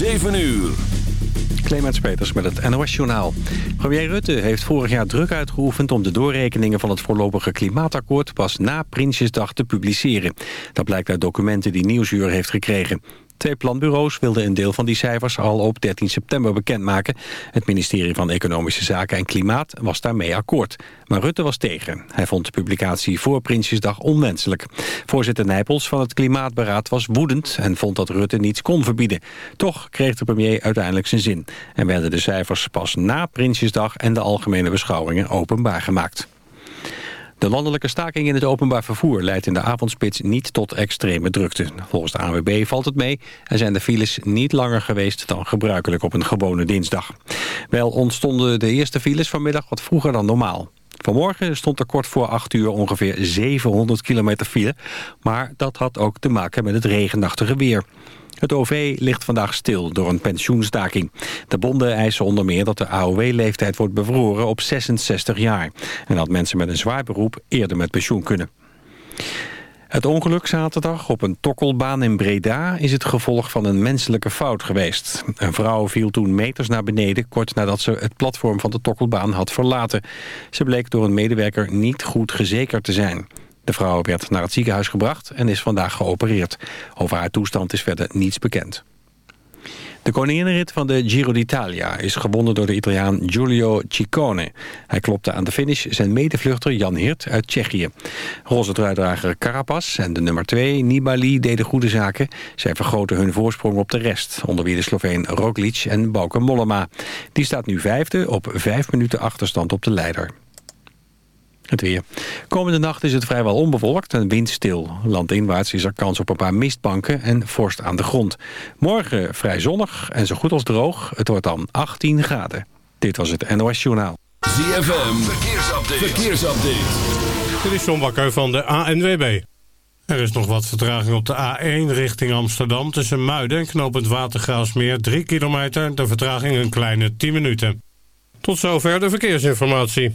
7 uur. Clemens Peters met het NOS-journaal. Premier Rutte heeft vorig jaar druk uitgeoefend... om de doorrekeningen van het voorlopige klimaatakkoord... pas na Prinsjesdag te publiceren. Dat blijkt uit documenten die Nieuwsuur heeft gekregen. Twee planbureaus wilden een deel van die cijfers al op 13 september bekendmaken. Het ministerie van Economische Zaken en Klimaat was daarmee akkoord. Maar Rutte was tegen. Hij vond de publicatie voor Prinsjesdag onwenselijk. Voorzitter Nijpels van het Klimaatberaad was woedend... en vond dat Rutte niets kon verbieden. Toch kreeg de premier uiteindelijk zijn zin... en werden de cijfers pas na Prinsjesdag en de algemene beschouwingen openbaar gemaakt. De landelijke staking in het openbaar vervoer leidt in de avondspits niet tot extreme drukte. Volgens de ANWB valt het mee en zijn de files niet langer geweest dan gebruikelijk op een gewone dinsdag. Wel ontstonden de eerste files vanmiddag wat vroeger dan normaal. Vanmorgen stond er kort voor 8 uur ongeveer 700 kilometer file, maar dat had ook te maken met het regenachtige weer. Het OV ligt vandaag stil door een pensioenstaking. De bonden eisen onder meer dat de AOW-leeftijd wordt bevroren op 66 jaar. En dat mensen met een zwaar beroep eerder met pensioen kunnen. Het ongeluk zaterdag op een tokkelbaan in Breda is het gevolg van een menselijke fout geweest. Een vrouw viel toen meters naar beneden kort nadat ze het platform van de tokkelbaan had verlaten. Ze bleek door een medewerker niet goed gezekerd te zijn. De vrouw werd naar het ziekenhuis gebracht en is vandaag geopereerd. Over haar toestand is verder niets bekend. De koninginrit van de Giro d'Italia is gewonnen door de Italiaan Giulio Ciccone. Hij klopte aan de finish zijn medevluchter Jan Hirt uit Tsjechië. Roze truidrager Carapaz en de nummer 2 Nibali deden goede zaken. Zij vergroten hun voorsprong op de rest, onder wie de Sloveen Roglic en Bauke Mollema. Die staat nu vijfde op vijf minuten achterstand op de leider. Het weer. Komende nacht is het vrijwel onbewolkt en windstil. Landinwaarts is er kans op een paar mistbanken en vorst aan de grond. Morgen vrij zonnig en zo goed als droog. Het wordt dan 18 graden. Dit was het NOS Journaal. ZFM, verkeersupdate. verkeersupdate. Dit is John Bakker van de ANWB. Er is nog wat vertraging op de A1 richting Amsterdam... tussen Muiden en knooppunt Watergraafsmeer 3 kilometer. De vertraging een kleine 10 minuten. Tot zover de verkeersinformatie.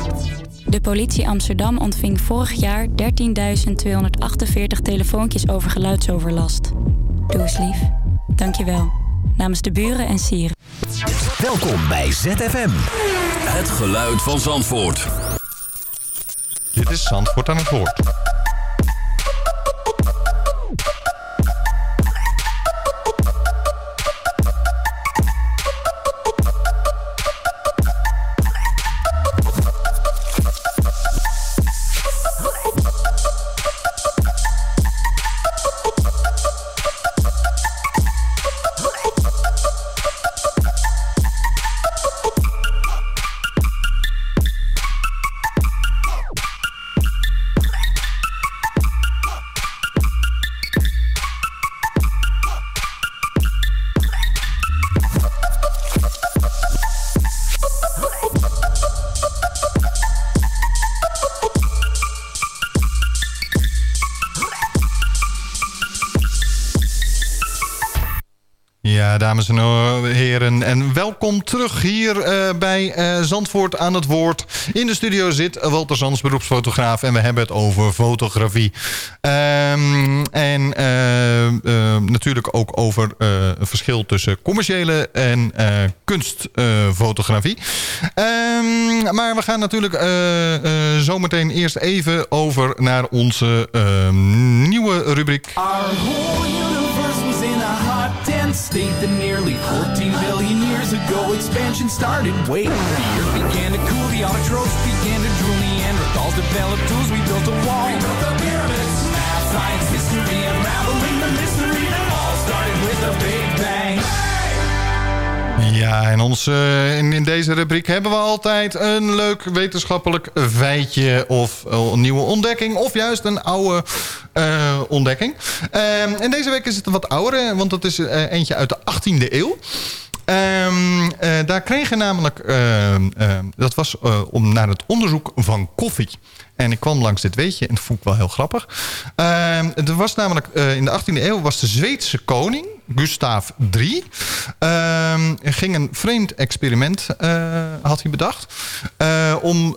De politie Amsterdam ontving vorig jaar 13.248 telefoontjes over geluidsoverlast. Doe eens lief. Dankjewel. Namens de buren en sieren. Welkom bij ZFM. Het geluid van Zandvoort. Dit is Zandvoort aan het woord. Dames en heren. En welkom terug hier eh, bij eh, Zandvoort aan het woord. In de studio zit Walter Sands, beroepsfotograaf. En we hebben het over fotografie. Ehm, en eh, eh, natuurlijk ook over eh, het verschil tussen commerciële en eh, kunstfotografie. Ehm, maar we gaan natuurlijk eh, eh, zometeen eerst even over naar onze ehm, nieuwe rubriek. Hot, state that nearly 14 billion years ago expansion started. Wait, the earth began to cool, the autotrophs began to drool, Neanderthals developed tools, we built a wall. We built the pyramids. Math, science, history, unraveling the mystery that all started with a big bang. Ja, en ons, eh, in, deze rubriek hebben we altijd een leuk wetenschappelijk feitje... of een nieuwe ontdekking, of juist een oude eh, ontdekking. Ehm, en deze week is het een wat oudere, want het is eh, eentje uit de 18e eeuw. Ehm, eh, daar kregen namelijk, ehm, dat was eh, om naar het onderzoek van koffie. En ik kwam langs dit weetje en dat vond ik wel heel grappig. Ehm, er was namelijk eh, in de 18e eeuw was de Zweedse koning, Gustav III, ehm, ging een vreemd experiment, eh, had hij bedacht. eh, om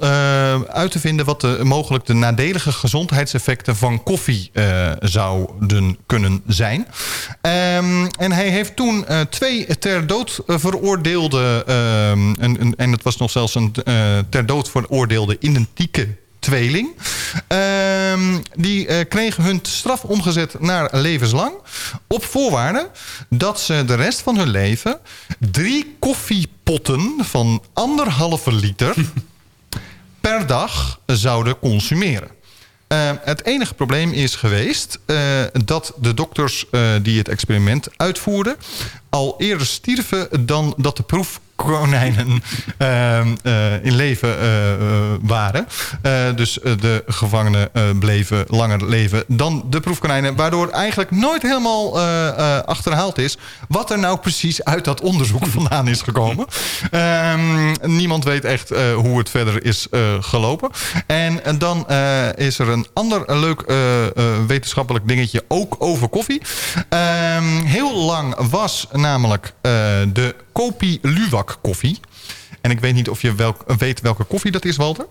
uit te vinden wat de, mogelijk de nadelige gezondheidseffecten van koffie zouden kunnen zijn. Ehm, en hij heeft toen twee ter dood veroordeelde, en, en, en het was nog zelfs een ter dood veroordeelde identieke tweeling. Ehm, die eh, kregen hun straf omgezet naar levenslang. Op voorwaarde dat ze de rest van hun leven drie koffiepotten van anderhalve liter per dag zouden consumeren. Eh, het enige probleem is geweest eh, dat de dokters eh, die het experiment uitvoerden... al eerder stierven dan dat de proefkonijnen ehm, eh, in leven eh, eh, waren. Dus de gevangenen bleven langer leven dan de proefkonijnen. Waardoor eigenlijk nooit helemaal achterhaald is... wat er nou precies uit dat onderzoek vandaan is gekomen. Ehm, niemand weet echt hoe het verder is gelopen. En dan is er een ander leuk wetenschappelijk dingetje ook over koffie. Ehm, heel lang was namelijk de Kopi Luwak koffie. En ik weet niet of je welk, weet welke koffie dat is, Walter.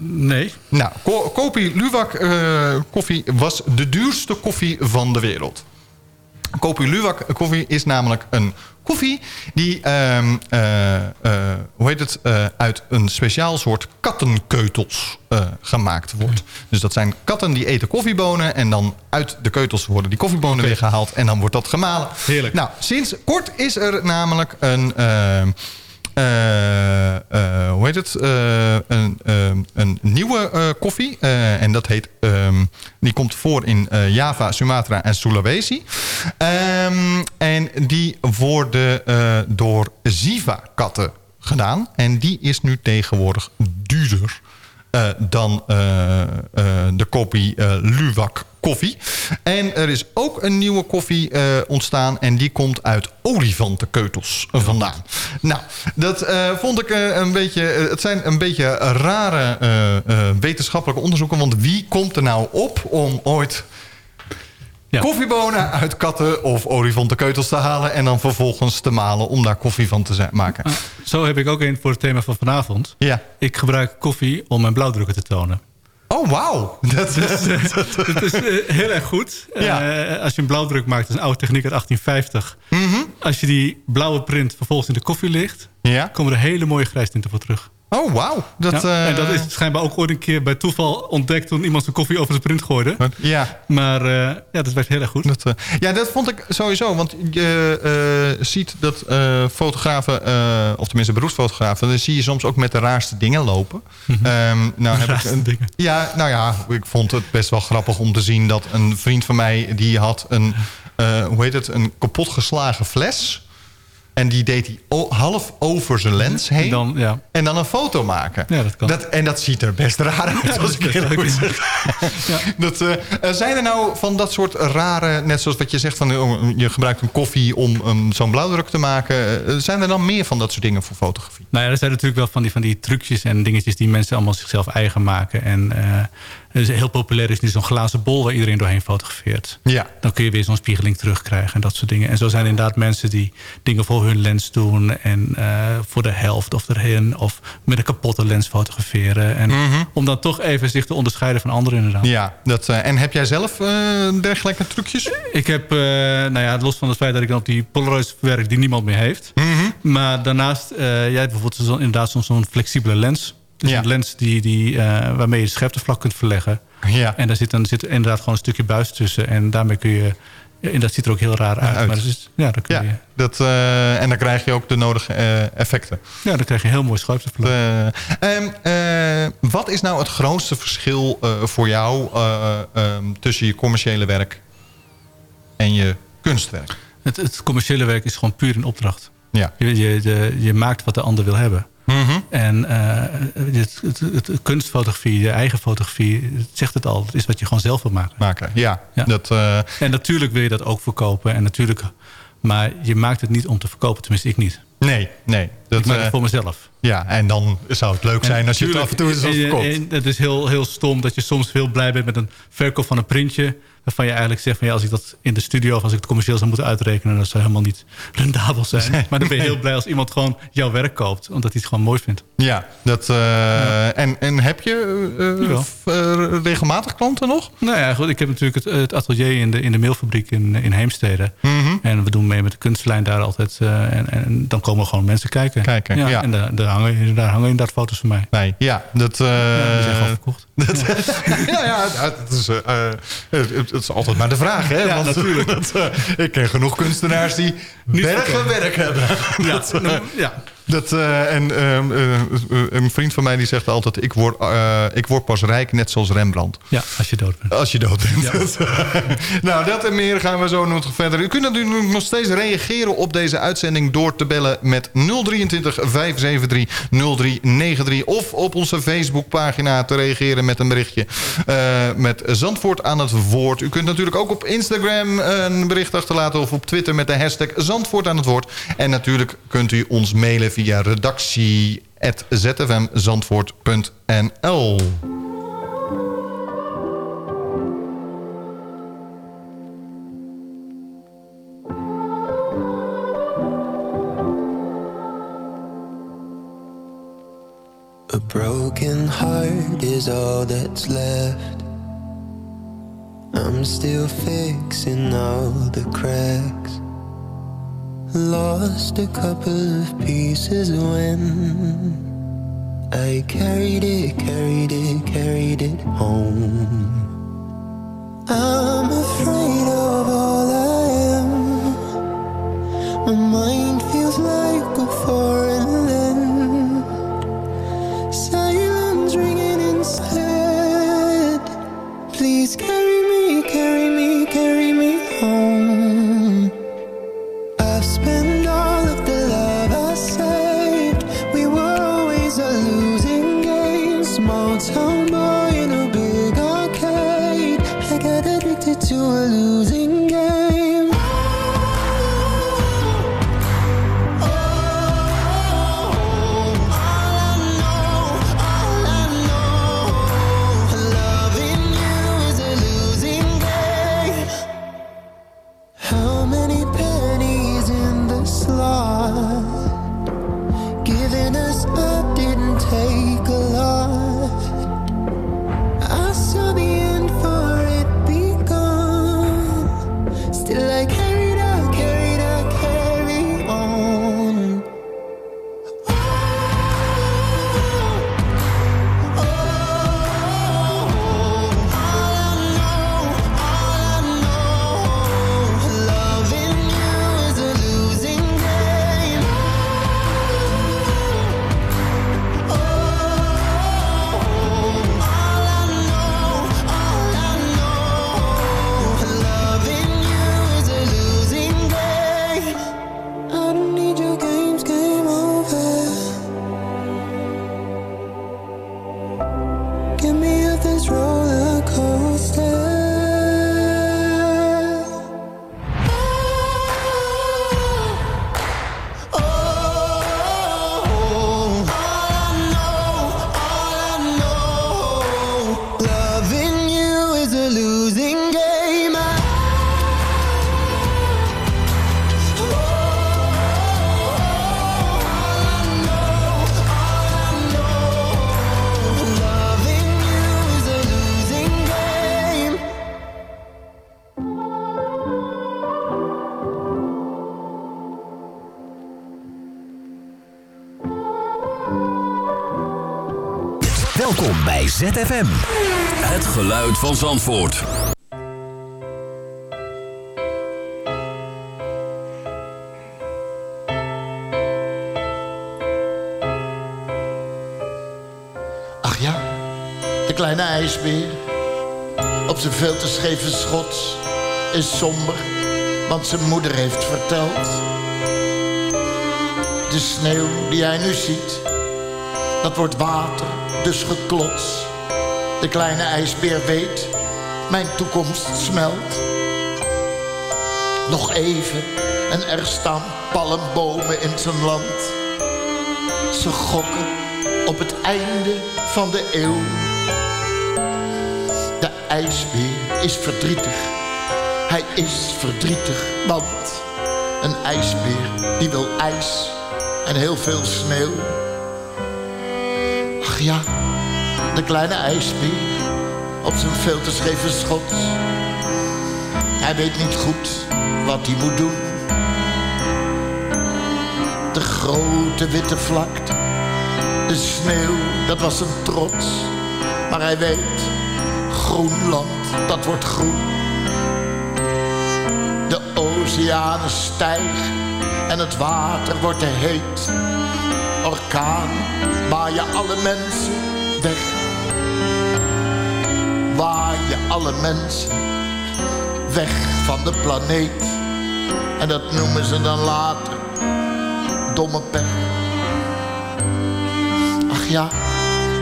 Nee. Nou, Ko- Kopi Luwak eh, koffie was de duurste koffie van de wereld. Kopi Luwak koffie is namelijk een koffie die ehm, eh, eh, hoe heet het, eh, uit een speciaal soort kattenkeutels gemaakt wordt. Dus dat zijn katten die eten koffiebonen en dan uit de keutels worden die koffiebonen weer gehaald en dan wordt dat gemalen. Heerlijk. Nou, sinds kort is er namelijk een... eh, eh, hoe heet het? Eh, een, ehm, een nieuwe koffie. En dat heet. ehm, die komt voor in Java, Sumatra en Sulawesi. Ehm, en die worden door Ziva-katten gedaan. En die is nu tegenwoordig duurder. Eh, dan eh, eh, de kopie Luwak koffie. En er is ook een nieuwe koffie ontstaan. En die komt uit olifantenkeutels vandaan. Nou, dat vond ik een beetje... het zijn een beetje rare wetenschappelijke onderzoeken. Want wie komt er nou op om ooit... Koffiebonen uit katten of olifantenkeutels te halen... en dan vervolgens te malen om daar koffie van te maken. Zo heb ik ook een voor het thema van vanavond. Ja. Ik gebruik koffie om mijn blauwdrukken te tonen. Oh, wauw. Dat, Dus, eh, het is eh, heel erg goed. Eh, als je een blauwdruk maakt, dat is een oude techniek uit 1850. Als je die blauwe print vervolgens in de koffie ligt... Ja. komen er hele mooie grijstinten voor terug. Oh, wauw. Dat, Ja, en dat eh, is schijnbaar ook ooit een keer bij toeval ontdekt... toen iemand zijn koffie over zijn print gooide. Ja. Maar eh, ja, dat werkt heel erg goed. Dat, eh, ja, dat vond ik sowieso. Want je ziet dat fotografen, of tenminste beroepsfotografen... dan zie je soms ook met de raarste dingen lopen. Ehm, nou heb ik raarste een, dingen. Ja, nou ja, ik vond het best wel grappig om te zien... dat een vriend van mij, die had een, hoe heet het, een kapotgeslagen fles... En die deed hij half over zijn lens heen. Dan, ja. En dan een foto maken. Ja, dat kan. en dat ziet er best raar uit, Ja, als dat ik moet leuk, zeggen. Dat, eh, eh, zijn er nou van dat soort rare, net zoals wat je zegt... Van, eh, je gebruikt een koffie om um, zo'n blauwdruk te maken. zijn er dan meer van dat soort dingen voor fotografie? Nou ja, er zijn natuurlijk wel van die, van die trucjes en dingetjes die mensen allemaal zichzelf eigen maken. En dus heel populair is nu zo'n glazen bol waar iedereen doorheen fotografeert. Ja. Dan kun je weer zo'n spiegeling terugkrijgen en dat soort dingen. En zo zijn er inderdaad mensen die dingen voor hun lens doen en eh, voor de helft of erheen. Of met een kapotte lens fotograferen. En om dan toch even zich te onderscheiden van anderen inderdaad. Ja, dat, eh, en heb jij zelf eh, dergelijke trucjes? Ik heb, nou ja, los van het feit dat ik dan op die Polaroids werk die niemand meer heeft. Mhm. Maar daarnaast, jij hebt bijvoorbeeld zo, inderdaad soms zo'n flexibele lens. Dus Ja. een lens die, die, eh, waarmee je scherptevlak kunt verleggen. Ja. En daar zit, dan zit inderdaad gewoon een stukje buis tussen. En daarmee kun je, en dat ziet er ook heel raar uit. uit. Maar dat is, ja, dan kun Ja, je, dat, eh, en dan krijg je ook de nodige eh, effecten. ja, dan krijg je heel mooi scherptevlak. Eh, eh, wat is nou het grootste verschil eh, voor jou eh, ehm, tussen je commerciële werk en je kunstwerk? Het, het commerciële werk is gewoon puur een opdracht. Ja. Je, je maakt wat de ander wil hebben. Mhm. En eh, het, het, kunstfotografie, je eigen fotografie, het zegt het al. Het is wat je gewoon zelf wil maken. Maken, ja. Ja. Dat, eh, En natuurlijk wil je dat ook verkopen. En natuurlijk, maar je maakt het niet om te verkopen. Tenminste, ik niet. nee, nee. Dat, ik maak eh, het voor mezelf. ja, en dan zou het leuk zijn als je het af en toe eens en- verkoopt. en Het is heel, heel stom dat je soms heel blij bent met een verkoop van een printje. Waarvan je eigenlijk zegt van ja, als ik dat in de studio of als ik het commercieel zou moeten uitrekenen, dat zou helemaal niet rendabel zijn. Maar dan ben je heel blij als iemand gewoon jouw werk koopt. Omdat hij het gewoon mooi vindt. Ja, dat, eh, En, en heb je eh, eh, regelmatig klanten nog? Nou ja, goed, ik heb natuurlijk het, het atelier in de, in de mailfabriek in, in Heemstede. Mhm. En we doen mee met de kunstlijn daar altijd. en, en dan komen gewoon mensen kijken. Kijken, ja. En daar, daar, hangen, daar hangen inderdaad foto's van mij. Nee, ja. Dat, Ja, die zijn gewoon verkocht. dat, ja, ja, ja, het, is, het is altijd maar de vraag. Hè? Ja, Want, natuurlijk. dat, eh, ik ken genoeg kunstenaars die bergen werk hebben. Ja, Dat, eh, ja. Dat, eh, en ehm, eh, eh, een vriend van mij die zegt altijd... Ik word, ik word pas rijk, net zoals Rembrandt. ja, als je dood bent. Als je dood bent. Nou, dat en meer gaan we zo nog verder. U kunt natuurlijk nog steeds reageren op deze uitzending... door te bellen met 023 573 0393... of op onze Facebookpagina te reageren met een berichtje... met Zandvoort aan het woord. U kunt natuurlijk ook op Instagram een bericht achterlaten... of op Twitter met de hashtag Zandvoort aan het woord. En natuurlijk kunt u ons mailen via redactie.zfmzandvoort.nl. A broken heart is all that's left. I'm still fixing all the cracks. Lost a couple of pieces when I carried it, carried it, carried it home. I'm afraid of all I am. My mind feels like a foreign land. Silence ringing instead. Please carry this road. ZFM. Het geluid van Zandvoort. Ach ja, de kleine ijsbeer. Op zijn veel te scheve schots is somber, want zijn moeder heeft verteld. De sneeuw die hij nu ziet, dat wordt water, dus geklots. De kleine ijsbeer weet, mijn toekomst smelt. Nog even en er staan palmbomen in zijn land. Ze gokken op het einde van de eeuw. De ijsbeer is verdrietig. Hij is verdrietig, want een ijsbeer die wil ijs en heel veel sneeuw. Ach ja, de kleine ijsbeer op zijn veel te scheve schot. Hij weet niet goed wat hij moet doen. De grote witte vlakte de sneeuw, dat was een trots. Maar hij weet, Groenland, dat wordt groen. De oceanen stijgen en het water wordt te heet. Orkaan, waaien alle mensen Waaien alle mensen weg van de planeet. En dat noemen ze dan later domme pech. Ach ja,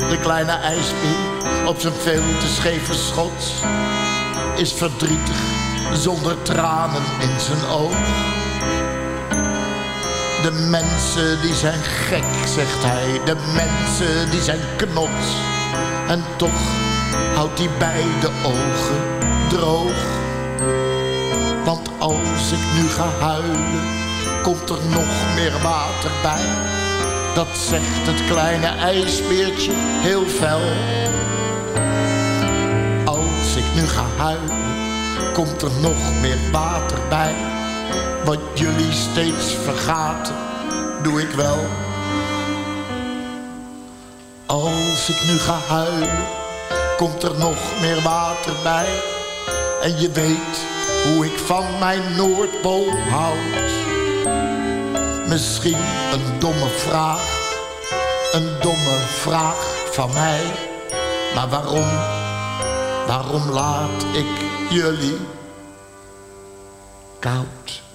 de kleine ijsbeer op zijn veel te scheve schots is verdrietig zonder tranen in zijn oog. De mensen die zijn gek, zegt hij, de mensen die zijn knots. En toch houdt hij beide ogen droog. Want als ik nu ga huilen, komt er nog meer water bij. Dat zegt het kleine ijsbeertje heel fel. Als ik nu ga huilen, komt er nog meer water bij. Wat jullie steeds vergaten, doe ik wel. Als ik nu ga huilen, komt er nog meer water bij. En je weet hoe ik van mijn Noordpool houd. Misschien een domme vraag, een domme vraag van mij. Maar waarom, waarom laat ik jullie koud?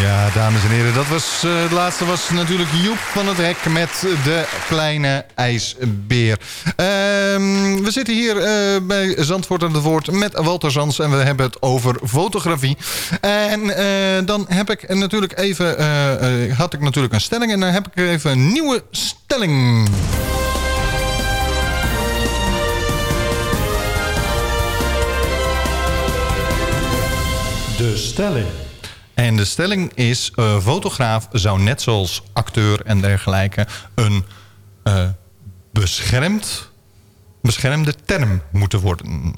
Ja, dames en heren, dat was, eh, het laatste was natuurlijk Joep van het Hek met de kleine ijsbeer. Ehm, we zitten hier eh, bij Zandvoort aan het woord met Walter Zans en we hebben het over fotografie. En eh, dan heb ik natuurlijk even, had ik natuurlijk een stelling en dan heb ik even een nieuwe stelling. De stelling. En de stelling is, eh, fotograaf zou net zoals acteur en dergelijke een eh, beschermd, beschermde term moeten worden.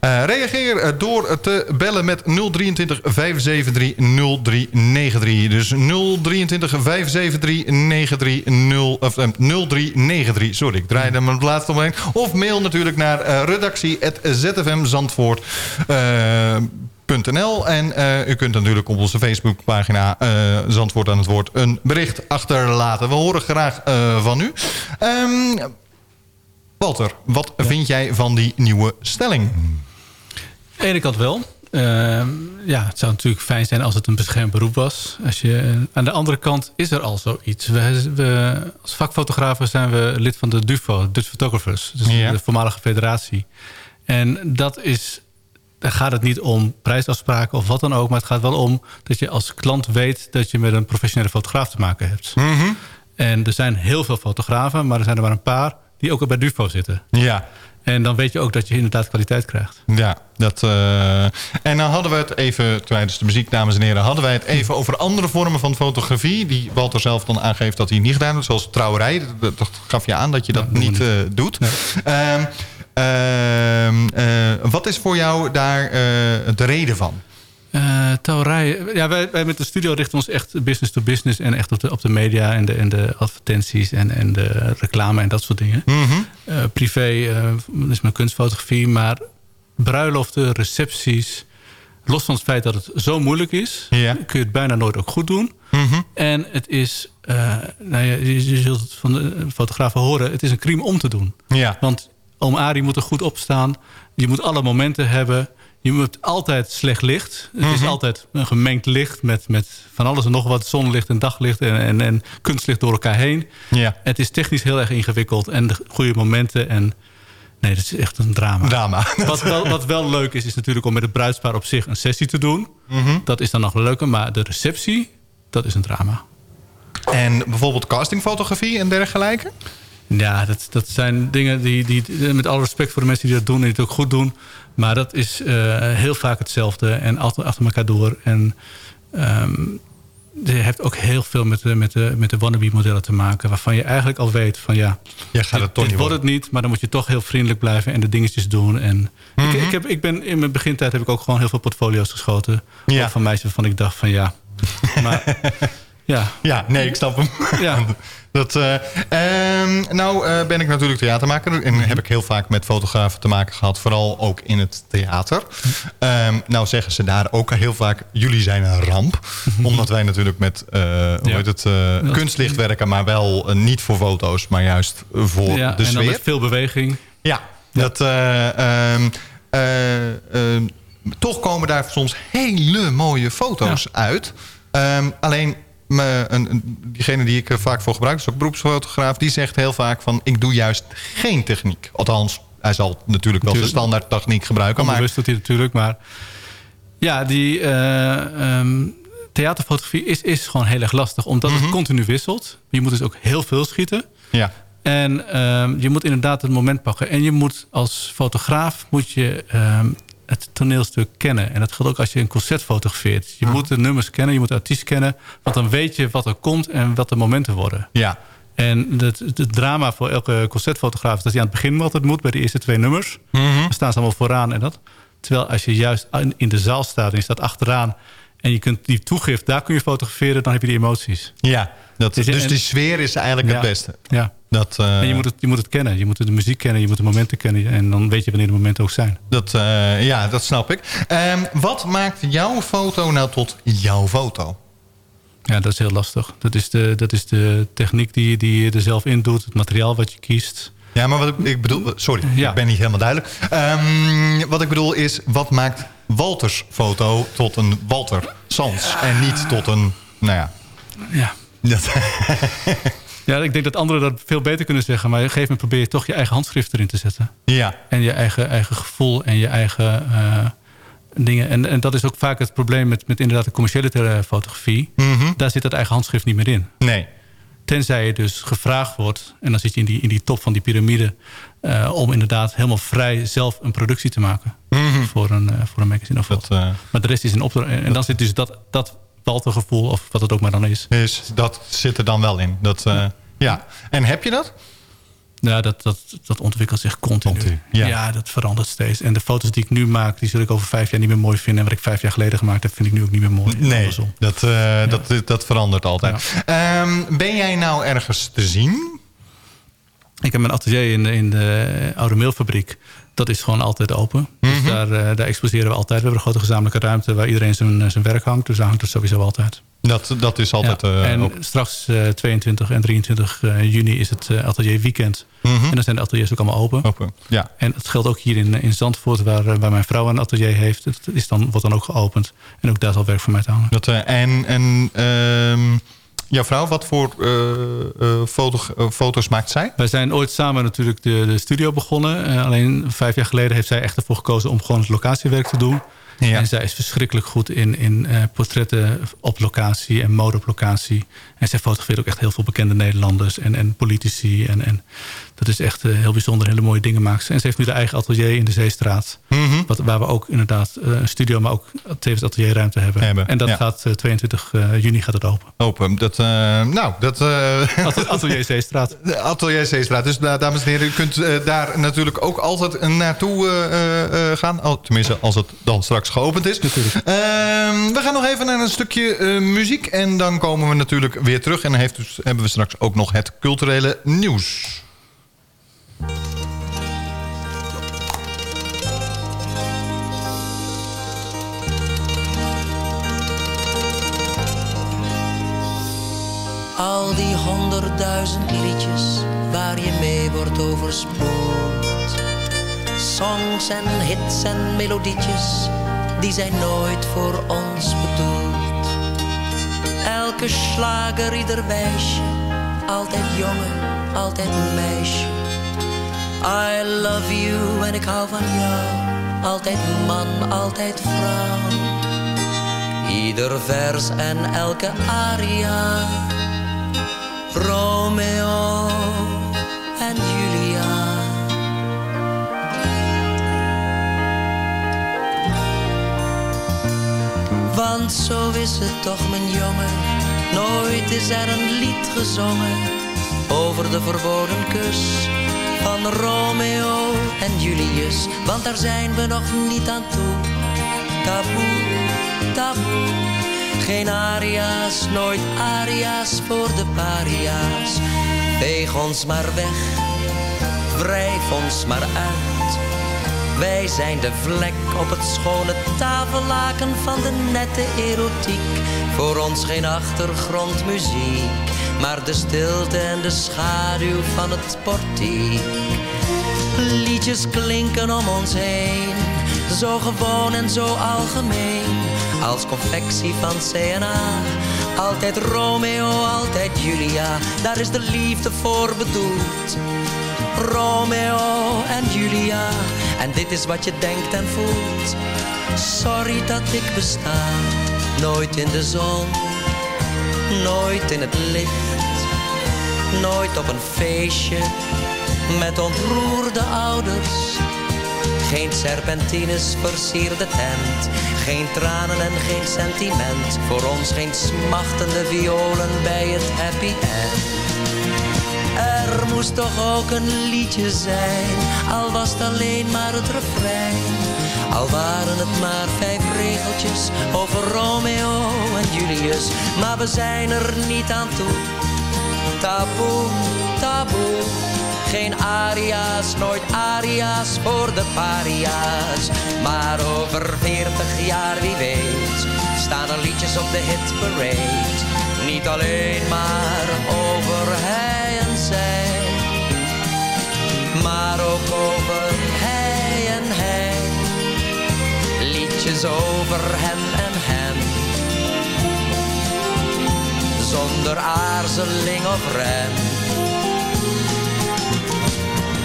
Eh, reageer door te bellen met 023 573 0393. Dus 023 573 930, of, eh, 0393. Sorry, ik draaide het laatste omheen. Of mail natuurlijk naar uh, redactie.zfmzandvoort. .nl. En uh, u kunt natuurlijk op onze Facebookpagina uh, Zandwoord aan het Woord een bericht achterlaten. We horen graag uh, van u. Um, Walter, wat ja. vind jij van die nieuwe stelling? Aan de ene kant wel. Ehm, ja, het zou natuurlijk fijn zijn als het een beschermd beroep was. Als je, aan de andere kant is er al zoiets. We, we, als vakfotografen zijn we lid van de DUFO, Dutch Photographers. Dus Ja. de voormalige federatie. En dat is... Daar gaat het niet om prijsafspraken of wat dan ook. Maar het gaat wel om dat je als klant weet... dat je met een professionele fotograaf te maken hebt. Mhm. En er zijn heel veel fotografen, maar er zijn er maar een paar... die ook bij DUFO zitten. Ja. En dan weet je ook dat je inderdaad kwaliteit krijgt. Ja, dat, eh, en dan hadden we het even, tijdens de muziek, dames en heren... hadden wij het even over andere vormen van fotografie... die Walter zelf dan aangeeft dat hij niet gedaan heeft. Zoals trouwerij, dat, dat gaf je aan dat je dat niet, eh, doet. Ehm, ehm, eh, is voor jou daar eh, de reden van? Touwerij. Ja, wij, wij met de studio richten ons echt business to business. En echt op de, op de media en de, en de advertenties en, en de reclame en dat soort dingen. Eh, privé is mijn kunstfotografie. Maar bruiloften, recepties. Los van het feit dat het zo moeilijk is. Kun je het bijna nooit ook goed doen. En het is, nou ja, je, je zult het van de fotografen horen. Het is een crime om te doen. Ja. Want oom Arie moet er goed op staan. Je moet alle momenten hebben. Je moet altijd slecht licht. Het is Mhm. altijd een gemengd licht met, met van alles en nog wat. Zonlicht en daglicht en, en, en kunstlicht door elkaar heen. Ja. Het is technisch heel erg ingewikkeld. En de goede momenten. En nee, dat is echt een drama. Drama. Wat wel, wat wel leuk is, is natuurlijk om met het bruidspaar op zich een sessie te doen. Mhm. Dat is dan nog leuker. Maar de receptie, dat is een drama. En bijvoorbeeld castingfotografie en dergelijke? Ja, dat, dat zijn dingen die, die, met alle respect voor de mensen die dat doen en die het ook goed doen. Maar dat is eh, heel vaak hetzelfde en altijd achter elkaar door. En ehm je hebt ook heel veel met de, met de, met de wannabe-modellen te maken. Waarvan je eigenlijk al weet van ja, Jij gaat het toch dit wordt het niet. Maar dan moet je toch heel vriendelijk blijven en de dingetjes doen. En Mhm. ik, ik, heb, ik ben in mijn begintijd heb ik ook gewoon heel veel portfolio's geschoten. Ja. Van meisjes waarvan ik dacht van ja. Maar ja. Ja, nee, ik snap hem. Ja. Dat, eh, ehm, nou eh, ben ik natuurlijk theatermaker. En heb ik heel vaak met fotografen te maken gehad. Vooral ook in het theater. Ehm, nou zeggen ze daar ook heel vaak... jullie zijn een ramp. Omdat wij natuurlijk met eh, hoe heet het, kunstlicht werken. Maar wel niet voor foto's. Maar juist voor ja de en dan sfeer. met veel beweging. Ja, Dat, eh, ehm, eh, ehm, toch komen daar soms hele mooie foto's uit. Alleen een, een- diegene die ik er vaak voor gebruik, is ook beroepsfotograaf... die zegt heel vaak van ik doe juist geen techniek. Althans, hij zal natuurlijk wel de standaard techniek gebruiken. Maar Onbewust doet hij natuurlijk, maar... Ja, die eh, ehm, theaterfotografie is, is gewoon heel erg lastig. Omdat het continu wisselt. Je moet dus ook heel veel schieten. ja, En ehm, je moet inderdaad het moment pakken. En je moet als fotograaf moet je ehm, het toneelstuk kennen. En dat geldt ook als je een concert fotografeert. Je moet de nummers kennen, je moet de artiest kennen. Want dan weet je wat er komt en wat de momenten worden. ja, En het, het drama voor elke concertfotograaf... is dat hij aan het begin altijd moet bij de eerste twee nummers. Dan staan ze allemaal vooraan en dat. Terwijl als je juist in- in de zaal staat en je staat achteraan... en je kunt die toegift, daar kun je fotograferen... dan heb je die emoties. ja. Dat, Dus dus en- die sfeer is eigenlijk Ja. het beste. Ja. Dat, eh, En je moet, het, je moet het kennen. Je moet de muziek kennen, je moet de momenten kennen. En dan weet je wanneer de momenten ook zijn. dat, eh, ja, dat snap ik. Ehm, wat maakt jouw foto nou tot jouw foto? Ja, dat is heel lastig. Dat is de, dat is de techniek die, die je er zelf in doet. Het materiaal wat je kiest. Ja, maar wat ik, ik bedoel... Sorry, Ja. ik ben niet helemaal duidelijk. Ehm, wat ik bedoel is, wat maakt Walters foto tot een Walter Sans? En niet tot een... Nou ja... Ja. Dat, Ja, ik denk dat anderen dat veel beter kunnen zeggen. Maar op een gegeven moment probeer je toch je eigen handschrift erin te zetten. ja, En je eigen, eigen gevoel en je eigen eh, dingen. En, en dat is ook vaak het probleem met, met inderdaad de commerciële eh, fotografie. Mhm. Daar zit dat eigen handschrift niet meer in. nee. Tenzij je dus gevraagd wordt, en dan zit je in die, in die top van die piramide... eh, om inderdaad helemaal vrij zelf een productie te maken. Voor, een, eh, voor een magazine of wat. Eh, Maar de rest is een opdracht. En dan zit dus dat, dat Walter-gevoel, of wat het ook maar dan is. is, dat zit er dan wel in. Dat, eh, ja. En heb je dat? Ja, dat, dat, dat ontwikkelt zich continu. Continu, ja. ja. dat verandert steeds. En de foto's die ik nu maak, die zul ik over vijf jaar niet meer mooi vinden. En wat ik vijf jaar geleden gemaakt heb, vind ik nu ook niet meer mooi. Nee, dat, dat, dat verandert altijd. Ehm, ben jij nou ergens te zien? Ik heb mijn atelier in, de- in de Oude Meelfabriek. dat is gewoon altijd open. Mhm. Dus daar, eh, daar exposeren we altijd. We hebben een grote gezamenlijke ruimte waar iedereen zijn, zijn werk hangt. Dus daar hangt het sowieso altijd. Dat, dat is altijd Ja, eh, en straks eh, 22 en 23 eh, juni is het eh, atelier weekend. Mhm. En dan zijn de ateliers ook allemaal open. open. Ja. En het geldt ook hier in, in Zandvoort, waar, eh, waar mijn vrouw een atelier heeft. Het is dan, wordt dan ook geopend. En ook daar zal werk voor mij te hangen. Dat, eh, en en ehm, jouw vrouw, wat voor eh, eh, foto, eh, foto's maakt zij? Wij zijn ooit samen natuurlijk de, de studio begonnen. Alleen vijf jaar geleden heeft zij echt ervoor gekozen om gewoon het locatiewerk te doen. En zij is verschrikkelijk goed in, in portretten op locatie en mode op locatie. En zij fotografeert ook echt heel veel bekende Nederlanders en, en politici. En, en dat is echt eh, heel bijzonder, hele mooie dingen maakt ze. En ze heeft nu de eigen atelier in de Zeestraat. Mhm. wat, waar we ook inderdaad eh, een studio, maar ook tevens atelierruimte hebben. Hebben, en dat ja. gaat eh, 22 eh, juni gaat het open. Open. Dat, nou, dat... Atelier Zeestraat. Atelier Zeestraat. Dus da- dames en heren, u kunt daar natuurlijk ook altijd naartoe gaan. Al, tenminste, als het dan straks geopend is. Ehm, we gaan nog even naar een stukje muziek. En dan komen we natuurlijk weer terug. En dan heeft dus, hebben we straks ook nog het culturele nieuws. Al die honderdduizend liedjes waar je mee wordt overspoeld. Songs en hits en melodietjes, die zijn nooit voor ons bedoeld. Elke slager, ieder wijsje, altijd jongen, altijd meisje. I love you en ik hou van jou, altijd man, altijd vrouw. Ieder vers en elke aria. Romeo en Julia. Want zo is het toch, mijn jongen. Nooit is er een lied gezongen over de verboden kus van Romeo en Julius. Want daar zijn we nog niet aan toe. Taboe, taboe. Geen aria's, nooit aria's voor de paria's. Veeg ons maar weg, wrijf ons maar uit. Wij zijn de vlek op het schone tafellaken van de nette erotiek. Voor ons geen achtergrondmuziek, maar de stilte en de schaduw van het portiek. Liedjes klinken om ons heen, zo gewoon en zo algemeen. Als confectie van CNA, altijd Romeo, altijd Julia. Daar is de liefde voor bedoeld. Romeo en Julia, en dit is wat je denkt en voelt. Sorry dat ik besta, nooit in de zon, nooit in het licht, nooit op een feestje met ontroerde ouders. Geen serpentines versierde tent, geen tranen en geen sentiment. Voor ons geen smachtende violen bij het happy end. Er moest toch ook een liedje zijn, al was het alleen maar het refrein. Al waren het maar vijf regeltjes over Romeo en Julius, maar we zijn er niet aan toe. Taboe, taboe, geen aria's, nooit aria's voor de paria's. Maar over veertig jaar, wie weet, staan er liedjes op de hitparade. Niet alleen maar over hij en zij, maar ook over hij en hij. Liedjes over hem en hen, zonder aarzeling of rem.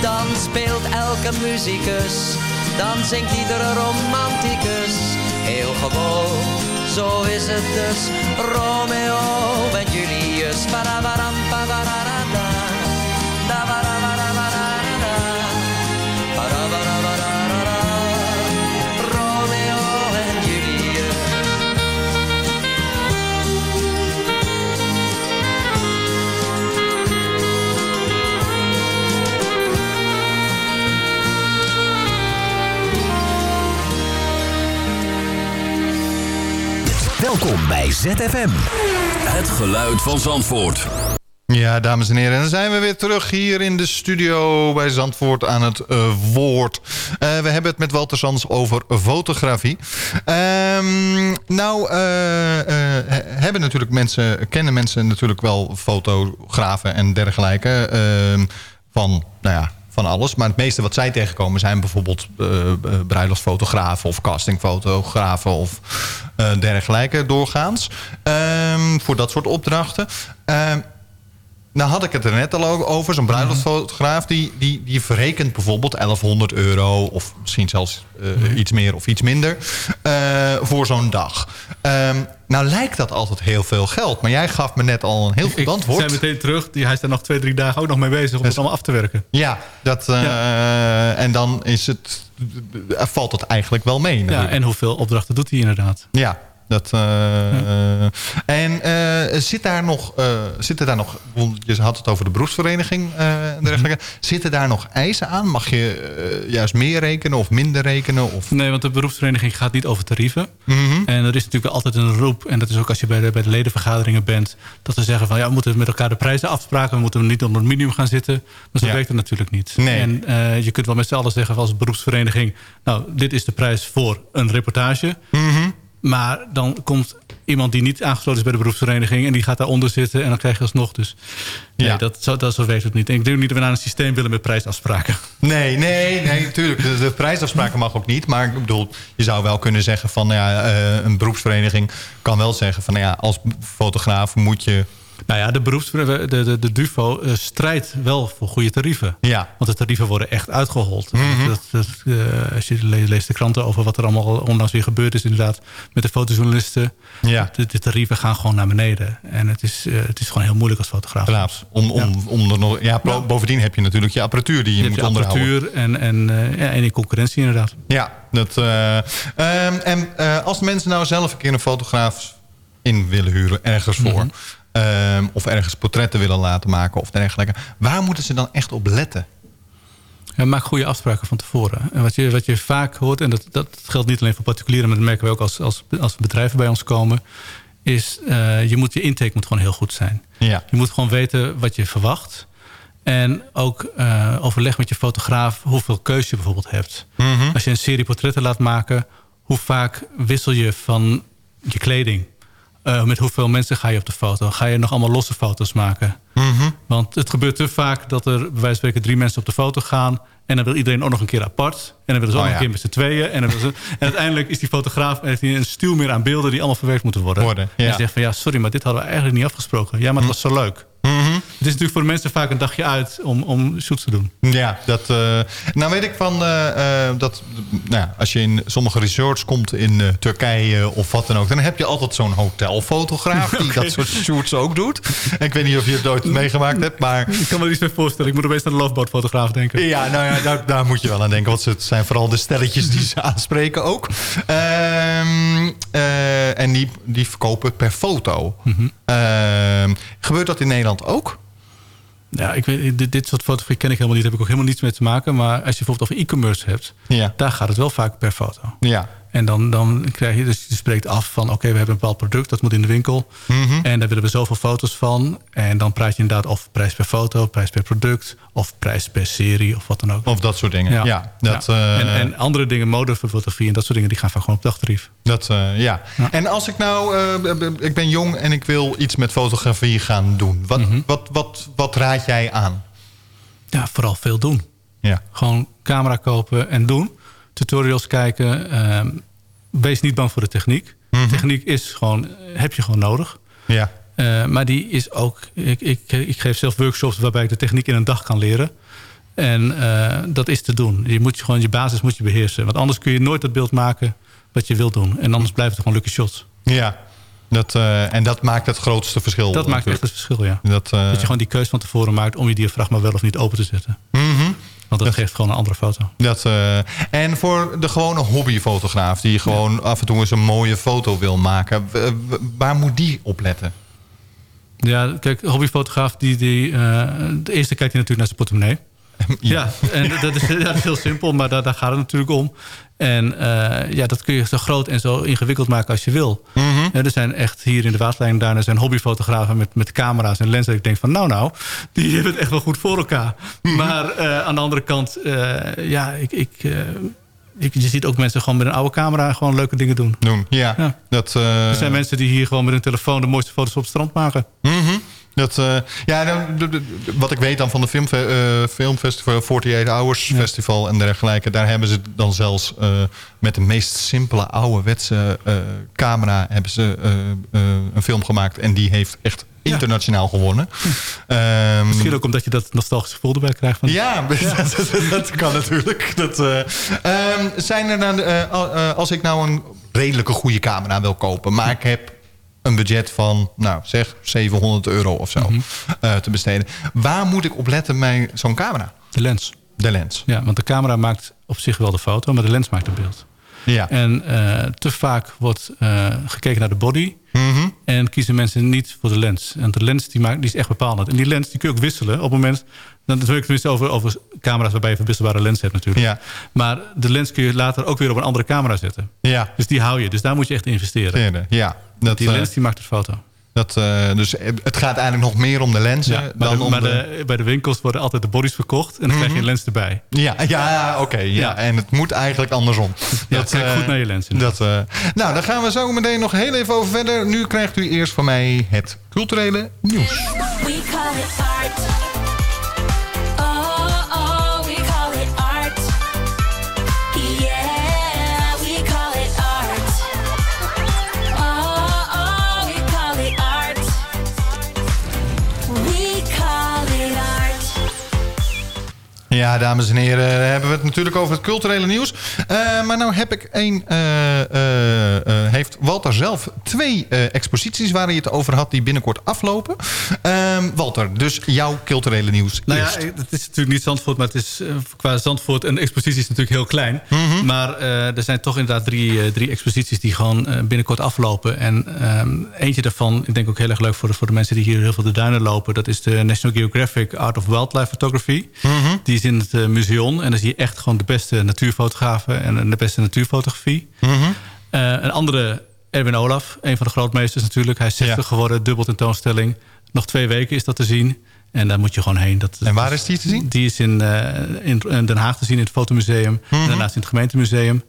Dan speelt elke muzikus, dan zingt iedere romanticus. Heel gewoon, zo is het dus. Romeo en Julius. Parabaram, pabararada. Welkom bij ZFM. Het geluid van Zandvoort. Ja, dames en heren. En dan zijn we weer terug hier in de studio bij Zandvoort aan het eh, woord. Eh, we hebben het met Walter Sands over fotografie. Ehm, nou, eh, hebben natuurlijk mensen, kennen mensen natuurlijk wel fotografen en dergelijke. ehm, van, nou ja, van alles. Maar het meeste wat zij tegenkomen zijn bijvoorbeeld eh, bruiloftsfotografen of castingfotografen of eh, dergelijke doorgaans. Ehm, voor dat soort opdrachten. Ehm, nou had ik het er net al over. Zo'n bruiloftsfotograaf die, die, die verrekent bijvoorbeeld 1100 euro... of misschien zelfs eh, iets meer of iets minder voor zo'n dag. Ehm, nou lijkt dat altijd heel veel geld. Maar jij gaf me net al een heel goed Ik antwoord. zei meteen terug. Hij is daar nog twee, drie dagen ook nog mee bezig om het allemaal af te werken. Ja, dat, eh, en dan is het, eh, valt het eigenlijk wel mee. Ja, en hoeveel opdrachten doet hij inderdaad? Ja, dat, eh, en eh, zit daar nog, eh, zitten daar nog, je had het over de beroepsvereniging en dergelijke. Zitten daar nog eisen aan? Mag je juist meer rekenen of minder rekenen? Of... Nee, want de beroepsvereniging gaat niet over tarieven. Mhm. En er is natuurlijk altijd een roep. En dat is ook als je bij de, bij de ledenvergaderingen bent. Dat ze zeggen van ja, we moeten met elkaar de prijzen afspraken. We moeten niet onder het minimum gaan zitten. Maar zo Ja. werkt het natuurlijk niet. Nee. En je kunt wel met z'n allen zeggen als beroepsvereniging. Nou, dit is de prijs voor een reportage. Mhm. Maar dan komt iemand die niet aangesloten is bij de beroepsvereniging... en die gaat daaronder zitten en dan krijg je alsnog. Dus nee, Ja. dat, zo, dat, zo werkt het niet. En ik denk niet dat we naar een systeem willen met prijsafspraken. Nee, nee, nee, natuurlijk. De, de prijsafspraken mag ook niet. Maar ik bedoel, je zou wel kunnen zeggen van... Nou ja, eh, een beroepsvereniging kan wel zeggen van... Nou ja, als fotograaf moet je... Nou ja, de, beroeps, de, de, de DUFO eh, strijdt wel voor goede tarieven. Ja. Want de tarieven worden echt uitgehold. Mhm. dat, dat, eh, als je le- leest de kranten over wat er allemaal onlangs weer gebeurd is... inderdaad, met de fotojournalisten. Ja. De, de tarieven gaan gewoon naar beneden. En het is, eh, het is gewoon heel moeilijk als fotograaf. Om, om, om er nog, ja, bo- bovendien heb je natuurlijk je apparatuur die je, Je moet je onderhouden. apparatuur en, en, ja, en in concurrentie inderdaad. Ja, dat, eh, ehm, en als mensen nou zelf een keer een fotograaf in willen huren, ergens voor... Mhm. Ehm, of ergens portretten willen laten maken of dergelijke... waar moeten ze dan echt op letten? Ja, maak goede afspraken van tevoren. En wat je, wat je vaak hoort, en dat, dat geldt niet alleen voor particulieren... maar dat merken we ook als, als, als bedrijven bij ons komen... is eh, je, moet, je intake moet gewoon heel goed zijn. Ja. Je moet gewoon weten wat je verwacht. En ook eh, overleg met je fotograaf hoeveel keuze je bijvoorbeeld hebt. Mhm. Als je een serie portretten laat maken... hoe vaak wissel je van je kleding? Eh, met hoeveel mensen ga je op de foto? Ga je nog allemaal losse foto's maken? Mhm. Want het gebeurt te vaak dat er bij wijze van spreken drie mensen op de foto gaan. En dan wil iedereen ook nog een keer apart. En dan willen ze ook Oh, nog ja. een keer met z'n tweeën. En, dan ze, en uiteindelijk is die fotograaf heeft hij een stuw meer aan beelden die allemaal verwerkt moeten worden. Worden, En zegt van ja, sorry, maar dit hadden we eigenlijk niet afgesproken. Ja, maar het was zo leuk. Mhm. Het is natuurlijk voor de mensen vaak een dagje uit om, om shoots te doen. Ja, dat, eh, nou weet ik van eh, eh, dat nou, ja, als je in sommige resorts komt in Turkije of wat dan ook, dan heb je altijd zo'n hotelfotograaf die dat soort shoots ook doet. Ik weet niet of je het ooit meegemaakt hebt, maar Ik kan me er iets bij voorstellen. Ik moet opeens aan de loveboatfotograaf denken. ja, nou ja, daar, daar moet je wel aan denken, want het zijn vooral de stelletjes die ze aanspreken ook. Ehm, eh, en die, die verkopen per foto. Mhm. Ehm, gebeurt dat in Nederland ook? Ja, ik weet, dit, dit soort fotografie ken ik helemaal niet. Daar heb ik ook helemaal niets mee te maken. Maar als je bijvoorbeeld over e-commerce hebt... Ja. daar gaat het wel vaak per foto. Ja. En dan, dan krijg je, dus je spreekt af van... oké, we hebben een bepaald product, dat moet in de winkel. Mhm. En daar willen we zoveel foto's van. En dan praat je inderdaad of prijs per foto, prijs per product... of prijs per serie of wat dan ook. Of dat soort dingen. Ja, dat, Ja. eh, en, en andere dingen, modefotografie en dat soort dingen... die gaan vaak gewoon op dagtarief. Dat, eh, ja. En als ik nou, eh, ik ben jong en ik wil iets met fotografie gaan doen. Wat, Mhm. wat, wat, wat raad jij aan? Ja, vooral veel doen. Ja. Gewoon camera kopen en doen. Tutorials kijken. ehm, wees niet bang voor de techniek. Techniek is gewoon, heb je gewoon nodig. Ja. Eh, maar die is ook... Ik, ik, ik geef zelf workshops waarbij ik de techniek in een dag kan leren. En eh, dat is te doen. Je moet je gewoon je basis moet je beheersen. Want anders kun je nooit het beeld maken wat je wilt doen. En anders blijft het gewoon lucky shots. Ja. Dat, eh, en dat maakt het grootste verschil. Dat maakt echt het verschil, ja. Dat, Dat je gewoon die keus van tevoren maakt... om je diafragma wel of niet open te zetten. mhm. Want dat geeft gewoon een andere foto. Dat, eh, en voor de gewone hobbyfotograaf... die gewoon af en toe eens een mooie foto wil maken... waar moet die op letten? Ja, kijk, hobbyfotograaf, die, die, eh, de eerste kijkt hij natuurlijk naar zijn portemonnee. Ja, en dat is, dat is heel simpel, maar daar, daar gaat het natuurlijk om. En eh, ja, dat kun je zo groot en zo ingewikkeld maken als je wil. Mhm. Ja, er zijn echt hier in de Waterlijn daar zijn hobbyfotografen met, met camera's en lenzen. Ik denk van nou nou, die hebben het echt wel goed voor elkaar. Mhm. Maar eh, aan de andere kant, eh, ja, ik, ik, je ziet ook mensen gewoon met een oude camera gewoon leuke dingen doen. Doen, ja. Ja. Dat, Er zijn mensen die hier gewoon met hun telefoon de mooiste foto's op het strand maken. Mhm. Dat, eh, ja, wat ik weet dan van de filmfe eh, filmfestival, 48 Hours Festival en dergelijke, daar hebben ze dan zelfs eh, met de meest simpele ouderwetse camera hebben ze een film gemaakt en die heeft echt internationaal gewonnen. Ehm, Misschien ook omdat je dat nostalgische gevoel erbij krijgt. Van, ja, Dat, dat kan natuurlijk. Dat, eh, ehm, zijn er dan, al- als ik nou een redelijke goede camera wil kopen... maar ik heb een budget van, nou zeg, 700 euro of zo eh, te besteden. Waar moet ik op letten bij zo'n camera? De lens. De lens. Ja, want de camera maakt op zich wel de foto, maar de lens maakt het beeld. Ja. En eh, te vaak wordt eh, gekeken naar de body. Mhm. En kiezen mensen niet voor de lens. En de lens die, maakt, die is echt bepalend. En die lens die kun je ook wisselen op het moment... Dan wil ik tenminste over, over camera's waarbij je verwisselbare lens hebt natuurlijk. Ja. Maar de lens kun je later ook weer op een andere camera zetten. Ja. Dus die hou je. Dus daar moet je echt investeren. Ja. Dat, die eh, lens die maakt de foto. Dat, eh, dus het gaat eigenlijk nog meer om de lenzen Ja, dan de- om maar de... de- bij de winkels worden altijd de bodies verkocht. En dan krijg je Mhm. een lens erbij. Ja, ja oké. ja. Ja. En het moet eigenlijk andersom. Ja, kijk eh, goed naar je lens. Dat, eh, nou, daar gaan we zo meteen nog heel even over verder. Nu krijgt u eerst van mij het culturele nieuws. We call it art. Ja, dames en heren, hebben we het natuurlijk over het culturele nieuws. Eh, maar nou heb ik één... eh, eh, eh, heeft Walter zelf twee eh, exposities waar hij het over had... die binnenkort aflopen. Ehm, Walter, dus jouw culturele nieuws Nou ja, eerst. het is natuurlijk niet Zandvoort, maar het is eh, qua Zandvoort... een expositie is natuurlijk heel klein. Mhm. Maar eh, er zijn toch inderdaad drie, eh, drie exposities die gewoon eh, binnenkort aflopen. En ehm, eentje daarvan, ik denk ook heel erg leuk voor de, voor de mensen die hier heel veel de duinen lopen... dat is de National Geographic Art of Wildlife Photography. Mhm. Die is in het uh, museum en dan zie je echt gewoon de beste natuurfotografen... en de beste natuurfotografie. Mhm. Eh, een andere, Erwin Olaf, een van de grootmeesters natuurlijk. Hij is 60 geworden, dubbel tentoonstelling. Nog twee weken is dat te zien. En daar moet je gewoon heen. Dat, en waar is die te zien? Die is in, eh, in, in Den Haag te zien in het Fotomuseum. Mhm. En daarnaast in het gemeentemuseum.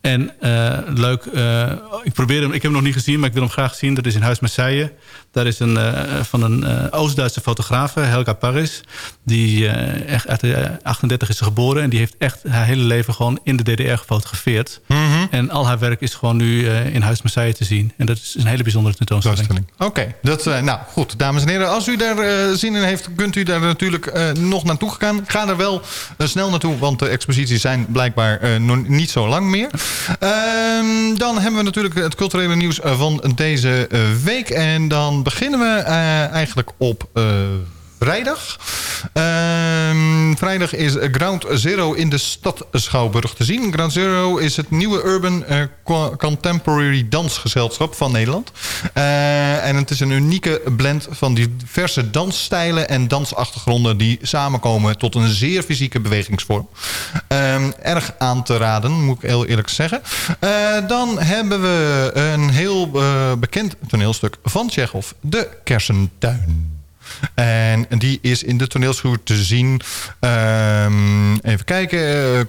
En eh, leuk, eh, ik probeer hem, ik heb hem nog niet gezien, maar ik wil hem graag zien. Dat is in Huis Marseille. Daar is een eh, van een eh, Oost-Duitse fotograaf, Helga Paris. Die eh, echt uit de 38 is geboren. En die heeft echt haar hele leven gewoon in de DDR gefotografeerd. Mhm. En al haar werk is gewoon nu eh, in Huis Marseille te zien. En dat is een hele bijzondere tentoonstelling. Oké, dat, eh, nou goed, dames en heren. Als u daar eh, zin in heeft, kunt u daar natuurlijk eh, nog naartoe gaan. Ga er wel eh, snel naartoe, want de exposities zijn blijkbaar eh, nog niet zo lang meer. Ehm, dan hebben we natuurlijk het culturele nieuws eh, van deze eh, week. En dan beginnen we eh, eigenlijk op... Vrijdag. Ehm, vrijdag is Ground Zero in de stad Schouwburg te zien. Ground Zero is het nieuwe Urban eh, Co- Contemporary Dansgezelschap van Nederland. Eh, en het is een unieke blend van diverse dansstijlen en dansachtergronden... die samenkomen tot een zeer fysieke bewegingsvorm. Ehm, erg aan te raden, moet ik heel eerlijk zeggen. Eh, dan hebben we een heel bekend toneelstuk van Tsjechov, De Kersentuin. En die is in de toneelschuur te zien. Ehm, even kijken.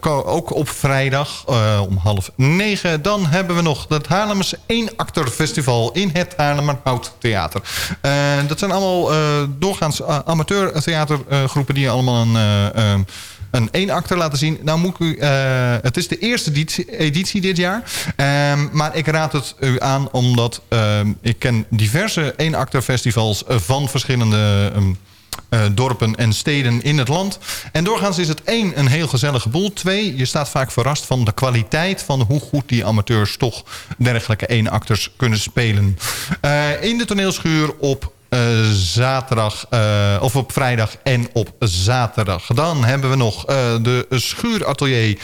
eh, ook op vrijdag eh, om half negen. Dan hebben we nog het Haarlemmers 1 Actor Festival in het Haarlemmerhout Theater. Eh, dat zijn allemaal doorgaans uh, amateurtheatergroepen die allemaal een... een één actor laten zien. Nou moet ik u, eh, het is de eerste editie, dit jaar. Ehm, maar ik raad het u aan omdat ehm, ik ken diverse één actor festivals eh, van verschillende ehm, eh, dorpen en steden in het land. En doorgaans is het één, een heel gezellige boel. Twee, je staat vaak verrast van de kwaliteit van hoe goed die amateurs toch dergelijke één actors kunnen spelen. In de toneelschuur op zaterdag, eh, of op vrijdag en op zaterdag. Dan hebben we nog eh, de schuuratelier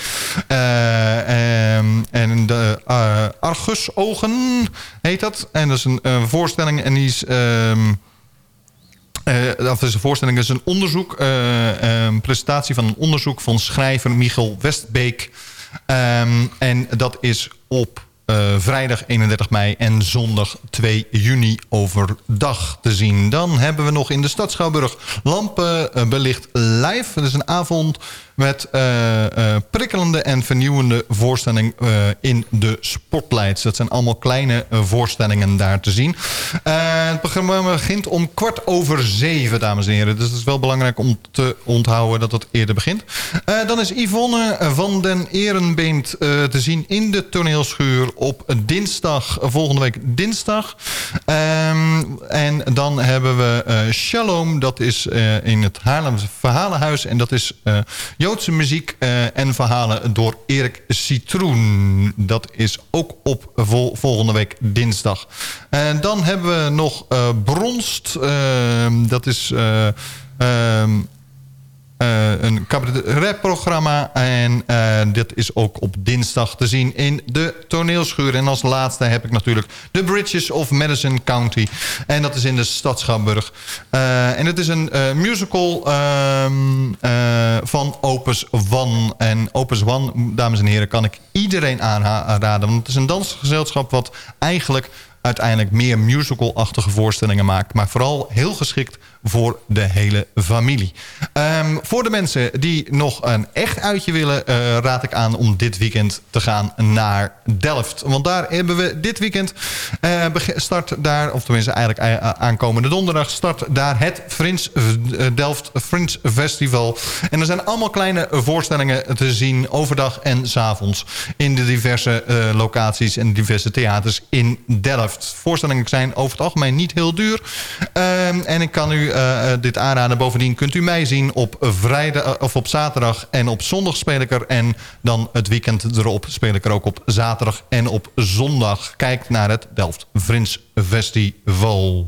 eh, ehm, en de eh, Argus Ogen heet dat. En dat is een eh, voorstelling en die is... eh, of is een voorstelling, is een onderzoek, eh, een presentatie van een onderzoek van schrijver Michel Westbeek. Ehm, en dat is op eh, vrijdag 31 mei en zondag 2 juni overdag te zien. Dan hebben we nog in de stad Schouwburg Lampen belicht live. Het is een avond met eh, eh, prikkelende en vernieuwende voorstelling eh, in de Spotlights. Dat zijn allemaal kleine voorstellingen daar te zien. Het programma begint om kwart over zeven, dames en heren. Dus het is wel belangrijk om te onthouden dat het eerder begint. Dan is Yvonne van den Erenbeent eh, te zien in de toneelschuur op dinsdag, volgende week dinsdag. Ehm, en dan hebben we Shalom, dat is in het Haarlemse Verhalenhuis. En dat is Joodse muziek eh, en verhalen door Erik Citroen. Dat is ook op vol- volgende week dinsdag. En dan hebben we nog eh, Bronst. Dat is... eh, ehm, eh, een cabaret-programma. En eh, dit is ook op dinsdag te zien in de toneelschuur. En als laatste heb ik natuurlijk The Bridges of Madison County. En dat is in de stad Schouwburg. Eh, en het is een eh, musical ehm, eh, van Opus One. En Opus One, dames en heren, kan ik iedereen aanraden. Want het is een dansgezelschap wat eigenlijk uiteindelijk meer musical-achtige voorstellingen maakt. Maar vooral heel geschikt voor de hele familie. Ehm, voor de mensen die nog een echt uitje willen... eh, raad ik aan om dit weekend te gaan naar Delft. Want daar hebben we dit weekend... eh, start daar, of tenminste eigenlijk a- aankomende donderdag... start daar het eh, Delft Fringe Festival. En er zijn allemaal kleine voorstellingen te zien... overdag en s avonds in de diverse eh, locaties... en diverse theaters in Delft. Voorstellingen zijn over het algemeen niet heel duur. Ehm, en ik kan u eh, eh, dit aanraden. Bovendien kunt u mij zien op vrijdag eh, of op zaterdag en op zondag speel ik er. En dan het weekend erop speel ik er ook op zaterdag en op zondag. Kijk naar het Delft Frins Festival.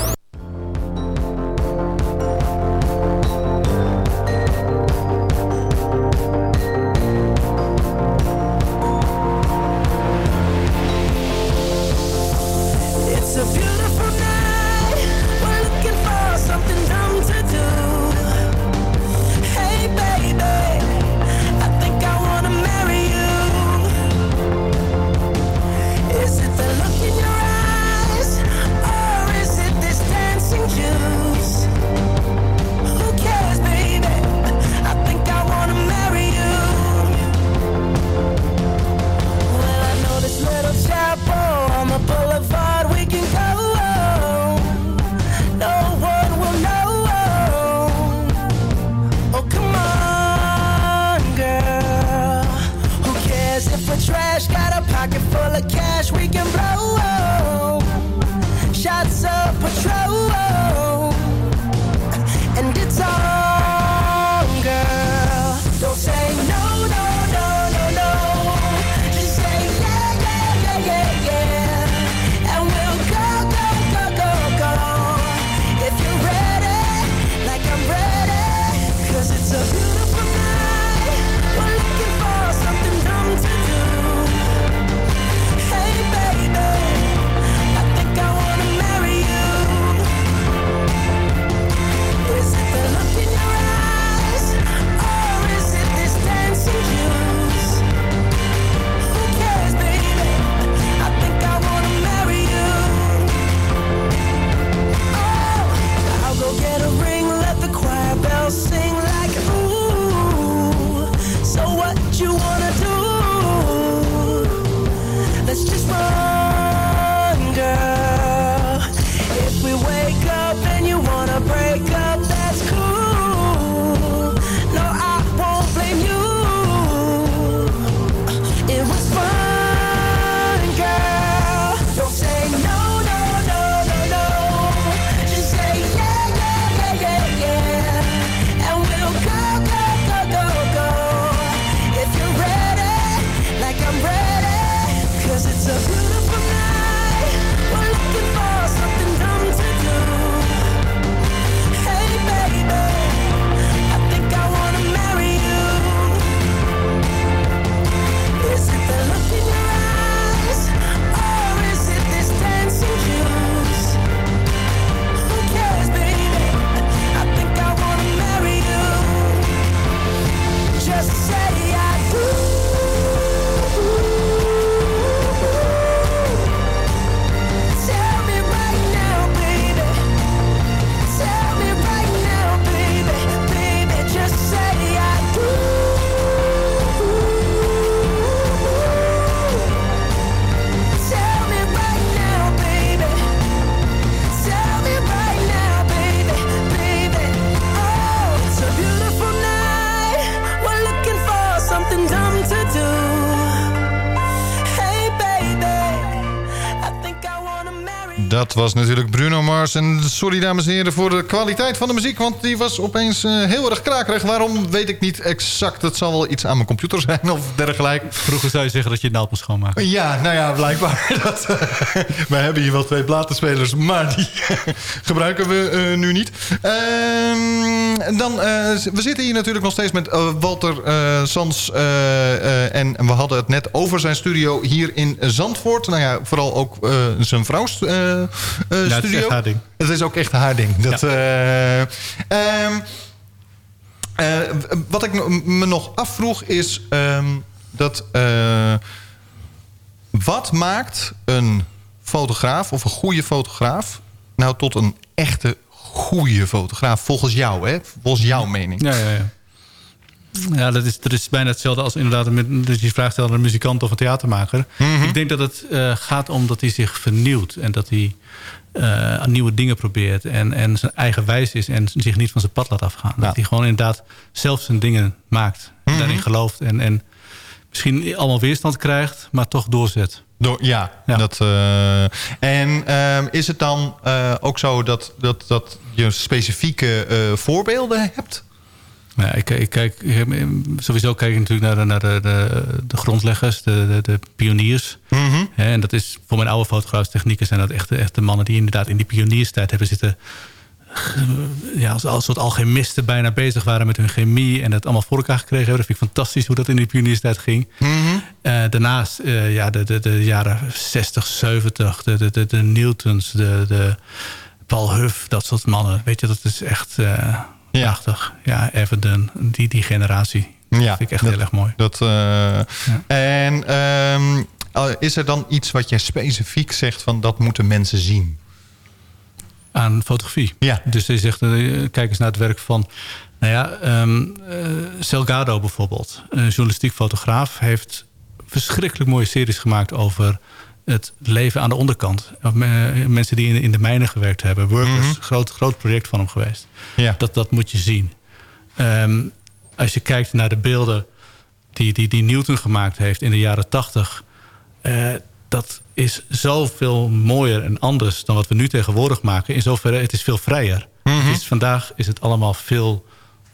Was natuurlijk sorry dames en heren voor de kwaliteit van de muziek... want die was opeens eh, heel erg krakerig. Waarom weet ik niet exact. Het zal wel iets aan mijn computer zijn of dergelijke. Vroeger zou je zeggen dat je het naald moest schoonmaken. Ja, nou ja, blijkbaar. Dat, wij hebben hier wel twee platenspelers... maar die gebruiken we eh, nu niet. Ehm, dan, eh, we zitten hier natuurlijk nog steeds met eh, Walter eh, Sans... eh, eh, en we hadden het net over zijn studio hier in Zandvoort. Nou ja, vooral ook eh, zijn vrouws eh, eh, het is studio. echt haar ding. Het is ook echt haar ding. Dat, eh, ehm, eh, wat ik me nog afvroeg is ehm, dat... eh, wat maakt een fotograaf of een goede fotograaf... nou tot een echte goede fotograaf? Volgens jou, hè? Volgens jouw mening. Ja, ja, ja. Ja, dat is, dat is bijna hetzelfde als inderdaad met, dat je vraag stelt aan een muzikant of een theatermaker. Ik denk dat het eh, gaat om dat hij zich vernieuwt en dat hij eh, nieuwe dingen probeert en, en zijn eigen wijs is en zich niet van zijn pad laat afgaan. Dat hij gewoon inderdaad zelf zijn dingen maakt en daarin gelooft en, en misschien allemaal weerstand krijgt, maar toch doorzet. Door, ja, Dat, eh, en ehm, is het dan ook zo dat, dat, dat je specifieke voorbeelden hebt? Ja, ik, ik kijk, sowieso kijk ik natuurlijk naar de, naar de, de, de grondleggers, de, de, de pioniers. Hè, en dat is voor mijn oude fotografische technieken zijn dat echt, de- echt de mannen die inderdaad in die pionierstijd hebben zitten. eh, Ja, als, als een soort alchemisten bijna bezig waren met hun chemie en het allemaal voor elkaar gekregen hebben. Dat vind ik fantastisch hoe dat in die pionierstijd ging. Eh, daarnaast, eh, ja, de, de, de jaren 60, 70, de, de, de, de Newtons, de, de Paul Huff, dat soort mannen. Weet je, dat is echt eh, prachtig. Ja, Everton, die, die generatie. Ja, vind ik echt heel erg mooi. Dat, eh, En ehm, eh, is er dan iets wat jij specifiek zegt van dat moeten mensen zien? Aan fotografie. Ja. Dus je zegt, eh, kijk eens naar het werk van... Nou ja, ehm eh, Selgado bijvoorbeeld. Een journalistiek fotograaf heeft verschrikkelijk mooie series gemaakt over het leven aan de onderkant. Eh, Mensen die in, de mijnen gewerkt hebben. Workers, groot, groot project van hem geweest. Ja. Dat, dat moet je zien. Ehm, als je kijkt naar de beelden die, die, die Newton gemaakt heeft in de jaren tachtig... eh, dat is zoveel mooier en anders dan wat we nu tegenwoordig maken. In zoverre, het is veel vrijer. Is, vandaag is het allemaal veel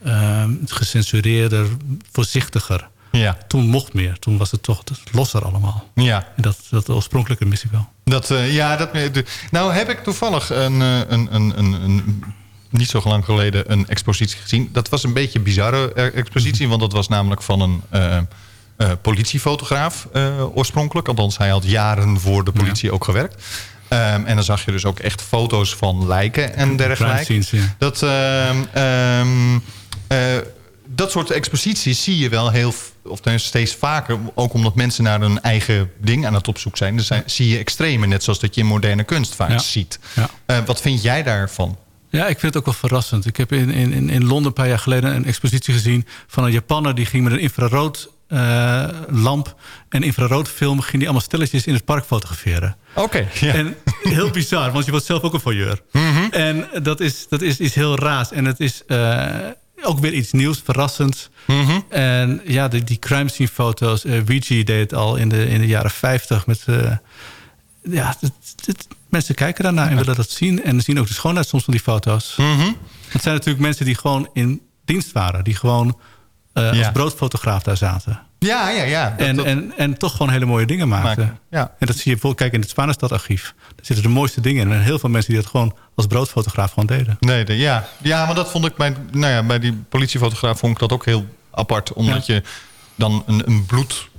ehm, gecensureerder, voorzichtiger. Ja. Toen mocht meer. Toen was het toch losser allemaal. Ja. En dat, dat oorspronkelijke mis ik wel. Dat, eh, ja, dat, de- nou heb ik toevallig een, eh, een, een, een, een, niet zo lang geleden een expositie gezien. Dat was een beetje een bizarre eh, expositie, want dat was namelijk van een eh, eh, politiefotograaf eh, oorspronkelijk. Althans, hij had jaren voor de politie ook gewerkt. Ehm, en dan zag je dus ook echt foto's van lijken en dergelijke. Ja. Dat, ehm, ehm, eh, dat soort exposities zie je wel heel, of steeds vaker. Ook omdat mensen naar hun eigen ding aan het opzoek zijn. Dus zijn, zie je extreme, net zoals dat je in moderne kunst vaak Ja. ziet. Ja. Eh, wat vind jij daarvan? Ja, ik vind het ook wel verrassend. Ik heb in, in, in- Londen een paar jaar geleden een expositie gezien... van een Japanner die ging met een infrarood eh, lamp en infraroodfilm... ging die allemaal stelletjes in het park fotograferen. Oké. En heel bizar, want je wordt zelf ook een voyeur. En dat is, dat is iets heel raars. En het is eh, ook weer iets nieuws, verrassends. En ja, die, die crime scene foto's. eh Ouija deed het al in de, in de jaren 50 met... eh, ja, mensen kijken daarnaar en willen dat zien. En zien ook de schoonheid soms van die foto's. Het zijn natuurlijk mensen die gewoon in dienst waren. Die gewoon eh, als broodfotograaf daar zaten. Ja, ja, ja. Dat- en, dat- en, en toch gewoon hele mooie dingen maakten. Maken, ja. En dat zie je bijvoorbeeld, kijk in het Spanenstad-archief. Daar zitten de mooiste dingen in. En heel veel mensen die dat gewoon als broodfotograaf gewoon deden. Nee, de- ja. ja, maar dat vond ik bij, nou ja, bij die politiefotograaf vond ik dat ook heel apart. Omdat je dan een, een bloed,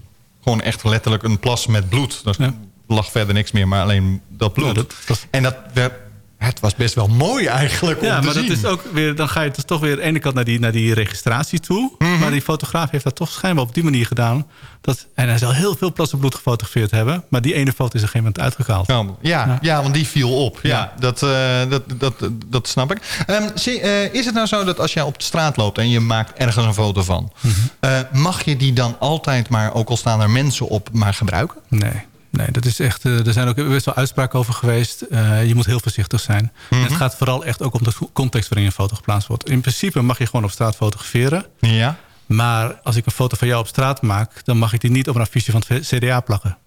gewoon echt letterlijk een plas met bloed. Er lag verder niks meer, maar alleen dat bloed. En dat werd, het was best wel mooi eigenlijk om Ja, te maar zien. dat is ook weer, dan ga je dus toch weer aan de ene kant naar die, naar die registratie toe. Mhm. Maar die fotograaf heeft dat toch schijnbaar op die manier gedaan. Dat, en hij zal heel veel plassen bloed gefotografeerd hebben. Maar die ene foto is er geen moment uitgehaald. Ja, ja. want die viel op. Ja, Dat, eh, dat, dat, dat snap ik. Ehm, zie- eh, is het nou zo dat als jij op de straat loopt en je maakt ergens een foto van... Mhm. eh, mag je die dan altijd maar, ook al staan er mensen op, maar gebruiken? Nee. Nee, dat is echt. eh, er zijn ook best wel uitspraken over geweest. Eh, je moet heel voorzichtig zijn. En het gaat vooral echt ook om de context waarin een foto geplaatst wordt. In principe mag je gewoon op straat fotograferen. Ja. Maar als ik een foto van jou op straat maak, dan mag ik die niet op een affiche van het CDA plakken.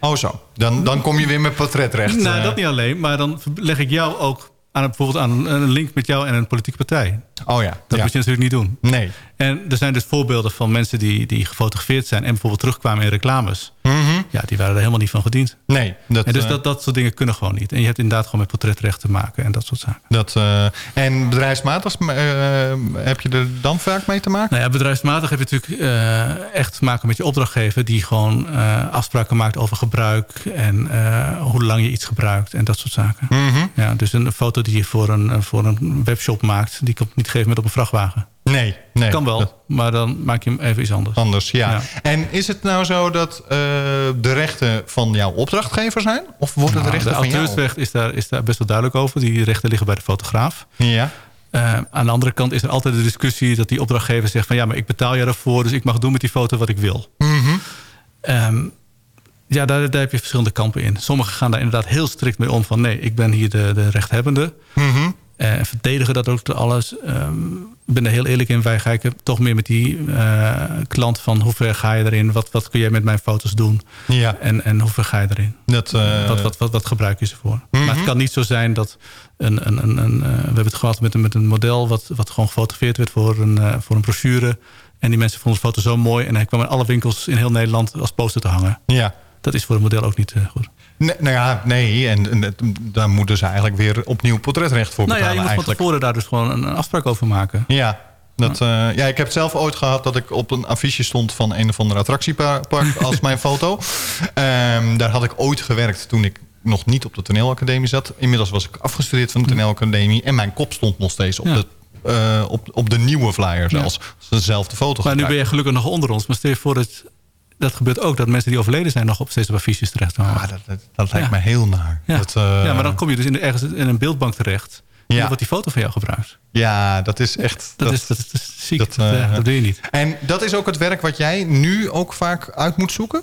Oh zo, dan, dan kom je weer met portretrecht. Nou, eh. dat niet alleen. Maar dan leg ik jou ook aan, bijvoorbeeld aan een, een link met jou en een politieke partij. Oh ja. Dat ja. moet je natuurlijk niet doen. Nee. En er zijn dus voorbeelden van mensen die, die gefotografeerd zijn... en bijvoorbeeld terugkwamen in reclames. Ja, die waren er helemaal niet van gediend. Nee. Dat, en dus eh, dat, dat soort dingen kunnen gewoon niet. En je hebt inderdaad gewoon met portretrecht te maken en dat soort zaken. Dat, eh, en bedrijfsmatig, eh, heb je er dan vaak mee te maken? Nou ja, bedrijfsmatig heb je natuurlijk echt te maken met je opdrachtgever... die gewoon afspraken maakt over gebruik... en hoe lang je iets gebruikt en dat soort zaken. Mhm. Ja, dus een foto die je voor een, voor een webshop maakt... die komt niet gegeven moment op een vrachtwagen. Nee, nee. Kan wel, maar dan maak je hem even iets anders. Anders, ja. Ja. En is het nou zo dat eh, de rechten van jouw opdrachtgever zijn? Of worden de Nou, rechten de van jou? auteursrecht is daar, is daar best wel duidelijk over. Die rechten liggen bij de fotograaf. Ja. Eh, aan de andere kant is er altijd de discussie dat die opdrachtgever zegt van ja, maar ik betaal je daarvoor, dus ik mag doen met die foto wat ik wil. Mhm. Ehm, ja, daar, daar heb je verschillende kampen in. Sommigen gaan daar inderdaad heel strikt mee om van nee, ik ben hier de, de rechthebbende. Mhm. En verdedigen dat ook te alles. Ik ben er heel eerlijk in. Wij kijken toch meer met die eh, klant van hoe ver ga je erin? Wat, wat kun jij met mijn foto's doen? Ja. En, en hoe ver ga je erin? Dat, eh, wat, wat, wat, wat gebruik je ze voor? Mhm. Maar het kan niet zo zijn dat... Een, een, een, een, eh, we hebben het gehad met, een- met een model... Wat, wat gewoon gefotografeerd werd voor een, voor een brochure. En die mensen vonden de foto zo mooi... en hij kwam in alle winkels in heel Nederland als poster te hangen. Ja. Dat is voor een model ook niet goed. Nee, nou ja, nee. En, daar moeten ze eigenlijk weer opnieuw portretrecht voor Nou ja, betalen je moet van tevoren daar dus gewoon een afspraak over maken. Ja. Dat, eh, ja, ik heb het zelf ooit gehad dat ik op een affiche stond van een of ander attractiepark als mijn foto. Ehm, daar had ik ooit gewerkt toen ik nog niet op de toneelacademie zat. Inmiddels was ik afgestudeerd van de toneelacademie. En mijn kop stond nog steeds op, Ja. de, eh, op, op de nieuwe flyer zelfs. Dezelfde foto Maar nu ben je gelukkig nog onder ons. Maar stel je voor dat... Dat gebeurt ook, dat mensen die overleden zijn... nog op steeds op affiches terechtkomen. Ah, dat, dat, dat lijkt me heel naar. Ja. Dat, eh, ja, maar dan kom je dus in, ergens in een beeldbank terecht. Ja. Ja. wordt die foto van jou gebruikt. Ja, dat is echt... Dat, is, dat, is, dat is ziek. dat, eh, dat doe je niet. En dat is ook het werk wat jij nu ook vaak uit moet zoeken?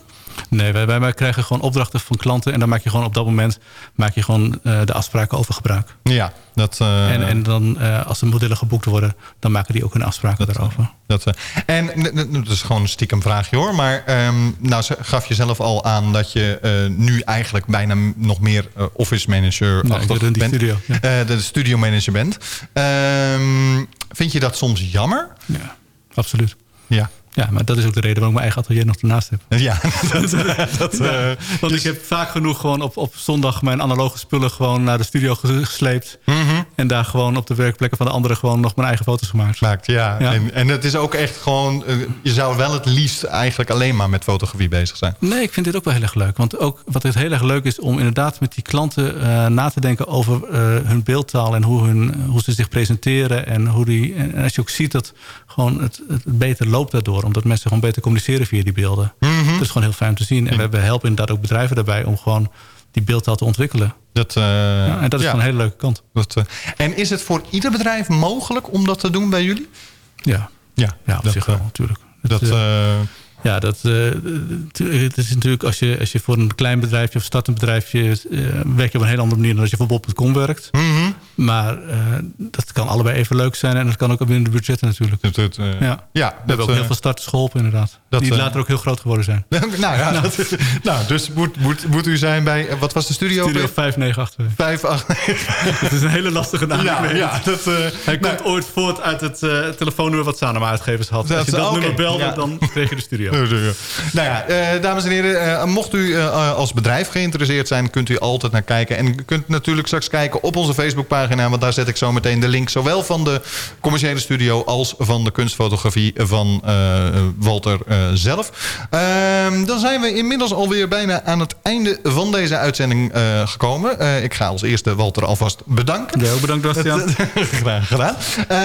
Nee, wij, wij, krijgen gewoon opdrachten van klanten... en dan maak je gewoon op dat moment maak je gewoon, eh, de afspraken over gebruik. Ja, dat... eh, En, en dan, eh, als de modellen geboekt worden... dan maken die ook hun afspraken daarover. Dat, en dat is gewoon een stiekem vraagje hoor. Maar ehm, nou ze- gaf je zelf al aan dat je nu eigenlijk bijna nog meer office manager Nou, die bent. studio, ja. De studio manager bent. Ehm, vind je dat soms jammer? Ja, absoluut. Ja. Ja, maar dat is ook de reden waarom ik mijn eigen atelier nog ernaast heb. Ja, dat, dat, Ja, eh, want ik heb vaak genoeg gewoon op, op zondag mijn analoge spullen gewoon naar de studio ge- gesleept. Mhm. En daar gewoon op de werkplekken van de anderen gewoon nog mijn eigen foto's gemaakt. Maakt, ja. Ja. En, en het is ook echt gewoon... eh, je zou wel het liefst eigenlijk alleen maar met fotografie bezig zijn. Nee, ik vind dit ook wel heel erg leuk. Want ook wat het heel erg leuk is om inderdaad met die klanten eh, na te denken over hun beeldtaal en hoe, hun, hoe ze zich presenteren. En, hoe die, en als je ook ziet dat gewoon het, het beter loopt daardoor. Omdat mensen gewoon beter communiceren via die beelden. Mhm. Dat is gewoon heel fijn om te zien. En we, we helpen inderdaad ook bedrijven daarbij om gewoon die beeldtaal te ontwikkelen. Dat, eh, Ja, en dat is ja. gewoon een hele leuke kant. Dat, eh, en is het voor ieder bedrijf mogelijk om dat te doen bij jullie? Ja, Ja, ja op dat, zich wel eh, natuurlijk. Dat, Ja, dat, het is natuurlijk als je, als je voor een klein bedrijfje of startend bedrijfje werk je op een hele andere manier dan als je voor bol.com werkt. mhm. Maar eh, dat kan allebei even leuk zijn en dat kan ook binnen de budgetten natuurlijk. Dat, dat, eh, ja. ja, We hebben ook eh, heel veel starters geholpen inderdaad. dat, die eh, later ook heel groot geworden zijn. nou ja, dat is- nou, dus moet, moet, moet u zijn bij... eh, Wat was de studio? Studio 5982. 5, 8, Het is een hele lastige naam. Ja, ja, dat, eh, Hij komt ooit voort uit het eh, telefoonnummer wat Sanoma uitgevers had. Dat- Als je dat nummer belde, ja. dan kreeg je de studio. Nou ja, eh, dames en heren, eh, mocht u eh, als bedrijf geïnteresseerd zijn... kunt u altijd naar kijken. En u kunt natuurlijk straks kijken op onze Facebookpagina... want daar zet ik zo meteen de link... zowel van de commerciële studio als van de kunstfotografie van eh, Walter eh, zelf. Ehm, dan zijn we inmiddels alweer bijna aan het einde van deze uitzending eh, gekomen. Ik ga als eerste Walter alvast bedanken. Ook bedankt Bastiaan. Graag gedaan. Eh,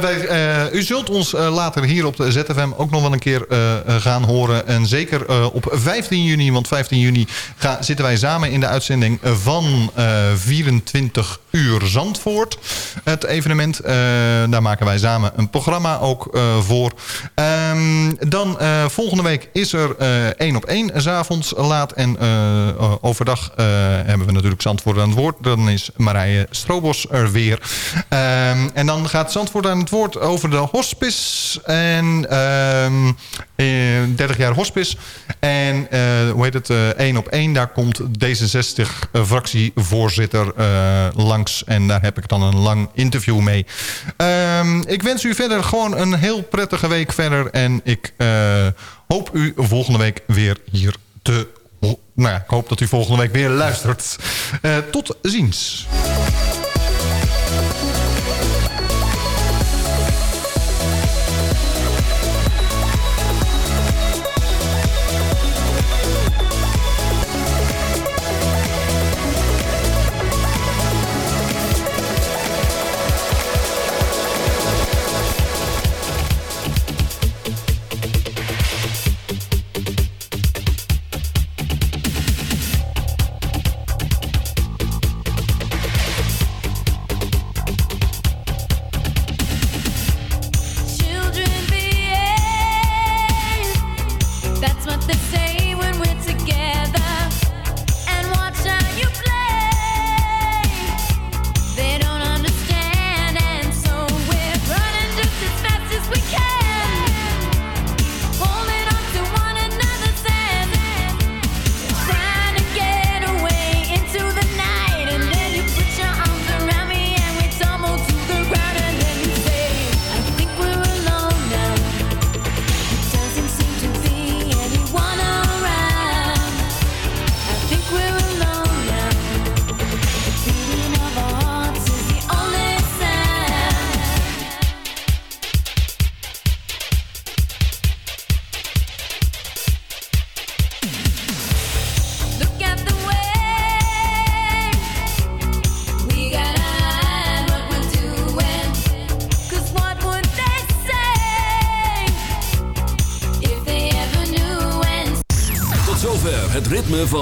wij, u zult ons later hier op de ZFM ook nog wel een keer gaan horen. En zeker op 15 juni, want 15 juni zitten wij samen in de uitzending van eh, 24 uur Zandvoort. Het evenement, eh, daar maken wij samen een programma ook eh, voor. Ehm, Ehm, dan eh, volgende week is er één op één. avonds laat en overdag hebben we natuurlijk Zandvoort aan het woord. Dan is Marije Strobos er weer. Ehm, en dan gaat Zandvoort aan het woord over de hospice. En ehm, eh, 30 jaar hospice. En hoe heet het? eh, één op één. Daar komt D66-fractievoorzitter eh, langs. En daar heb ik dan een lang interview mee. Ehm, ik wens u verder gewoon een heel prettige week verder. En ik eh, hoop u volgende week weer hier te... Nou ja, ik hoop dat u volgende week weer luistert. Eh, tot ziens.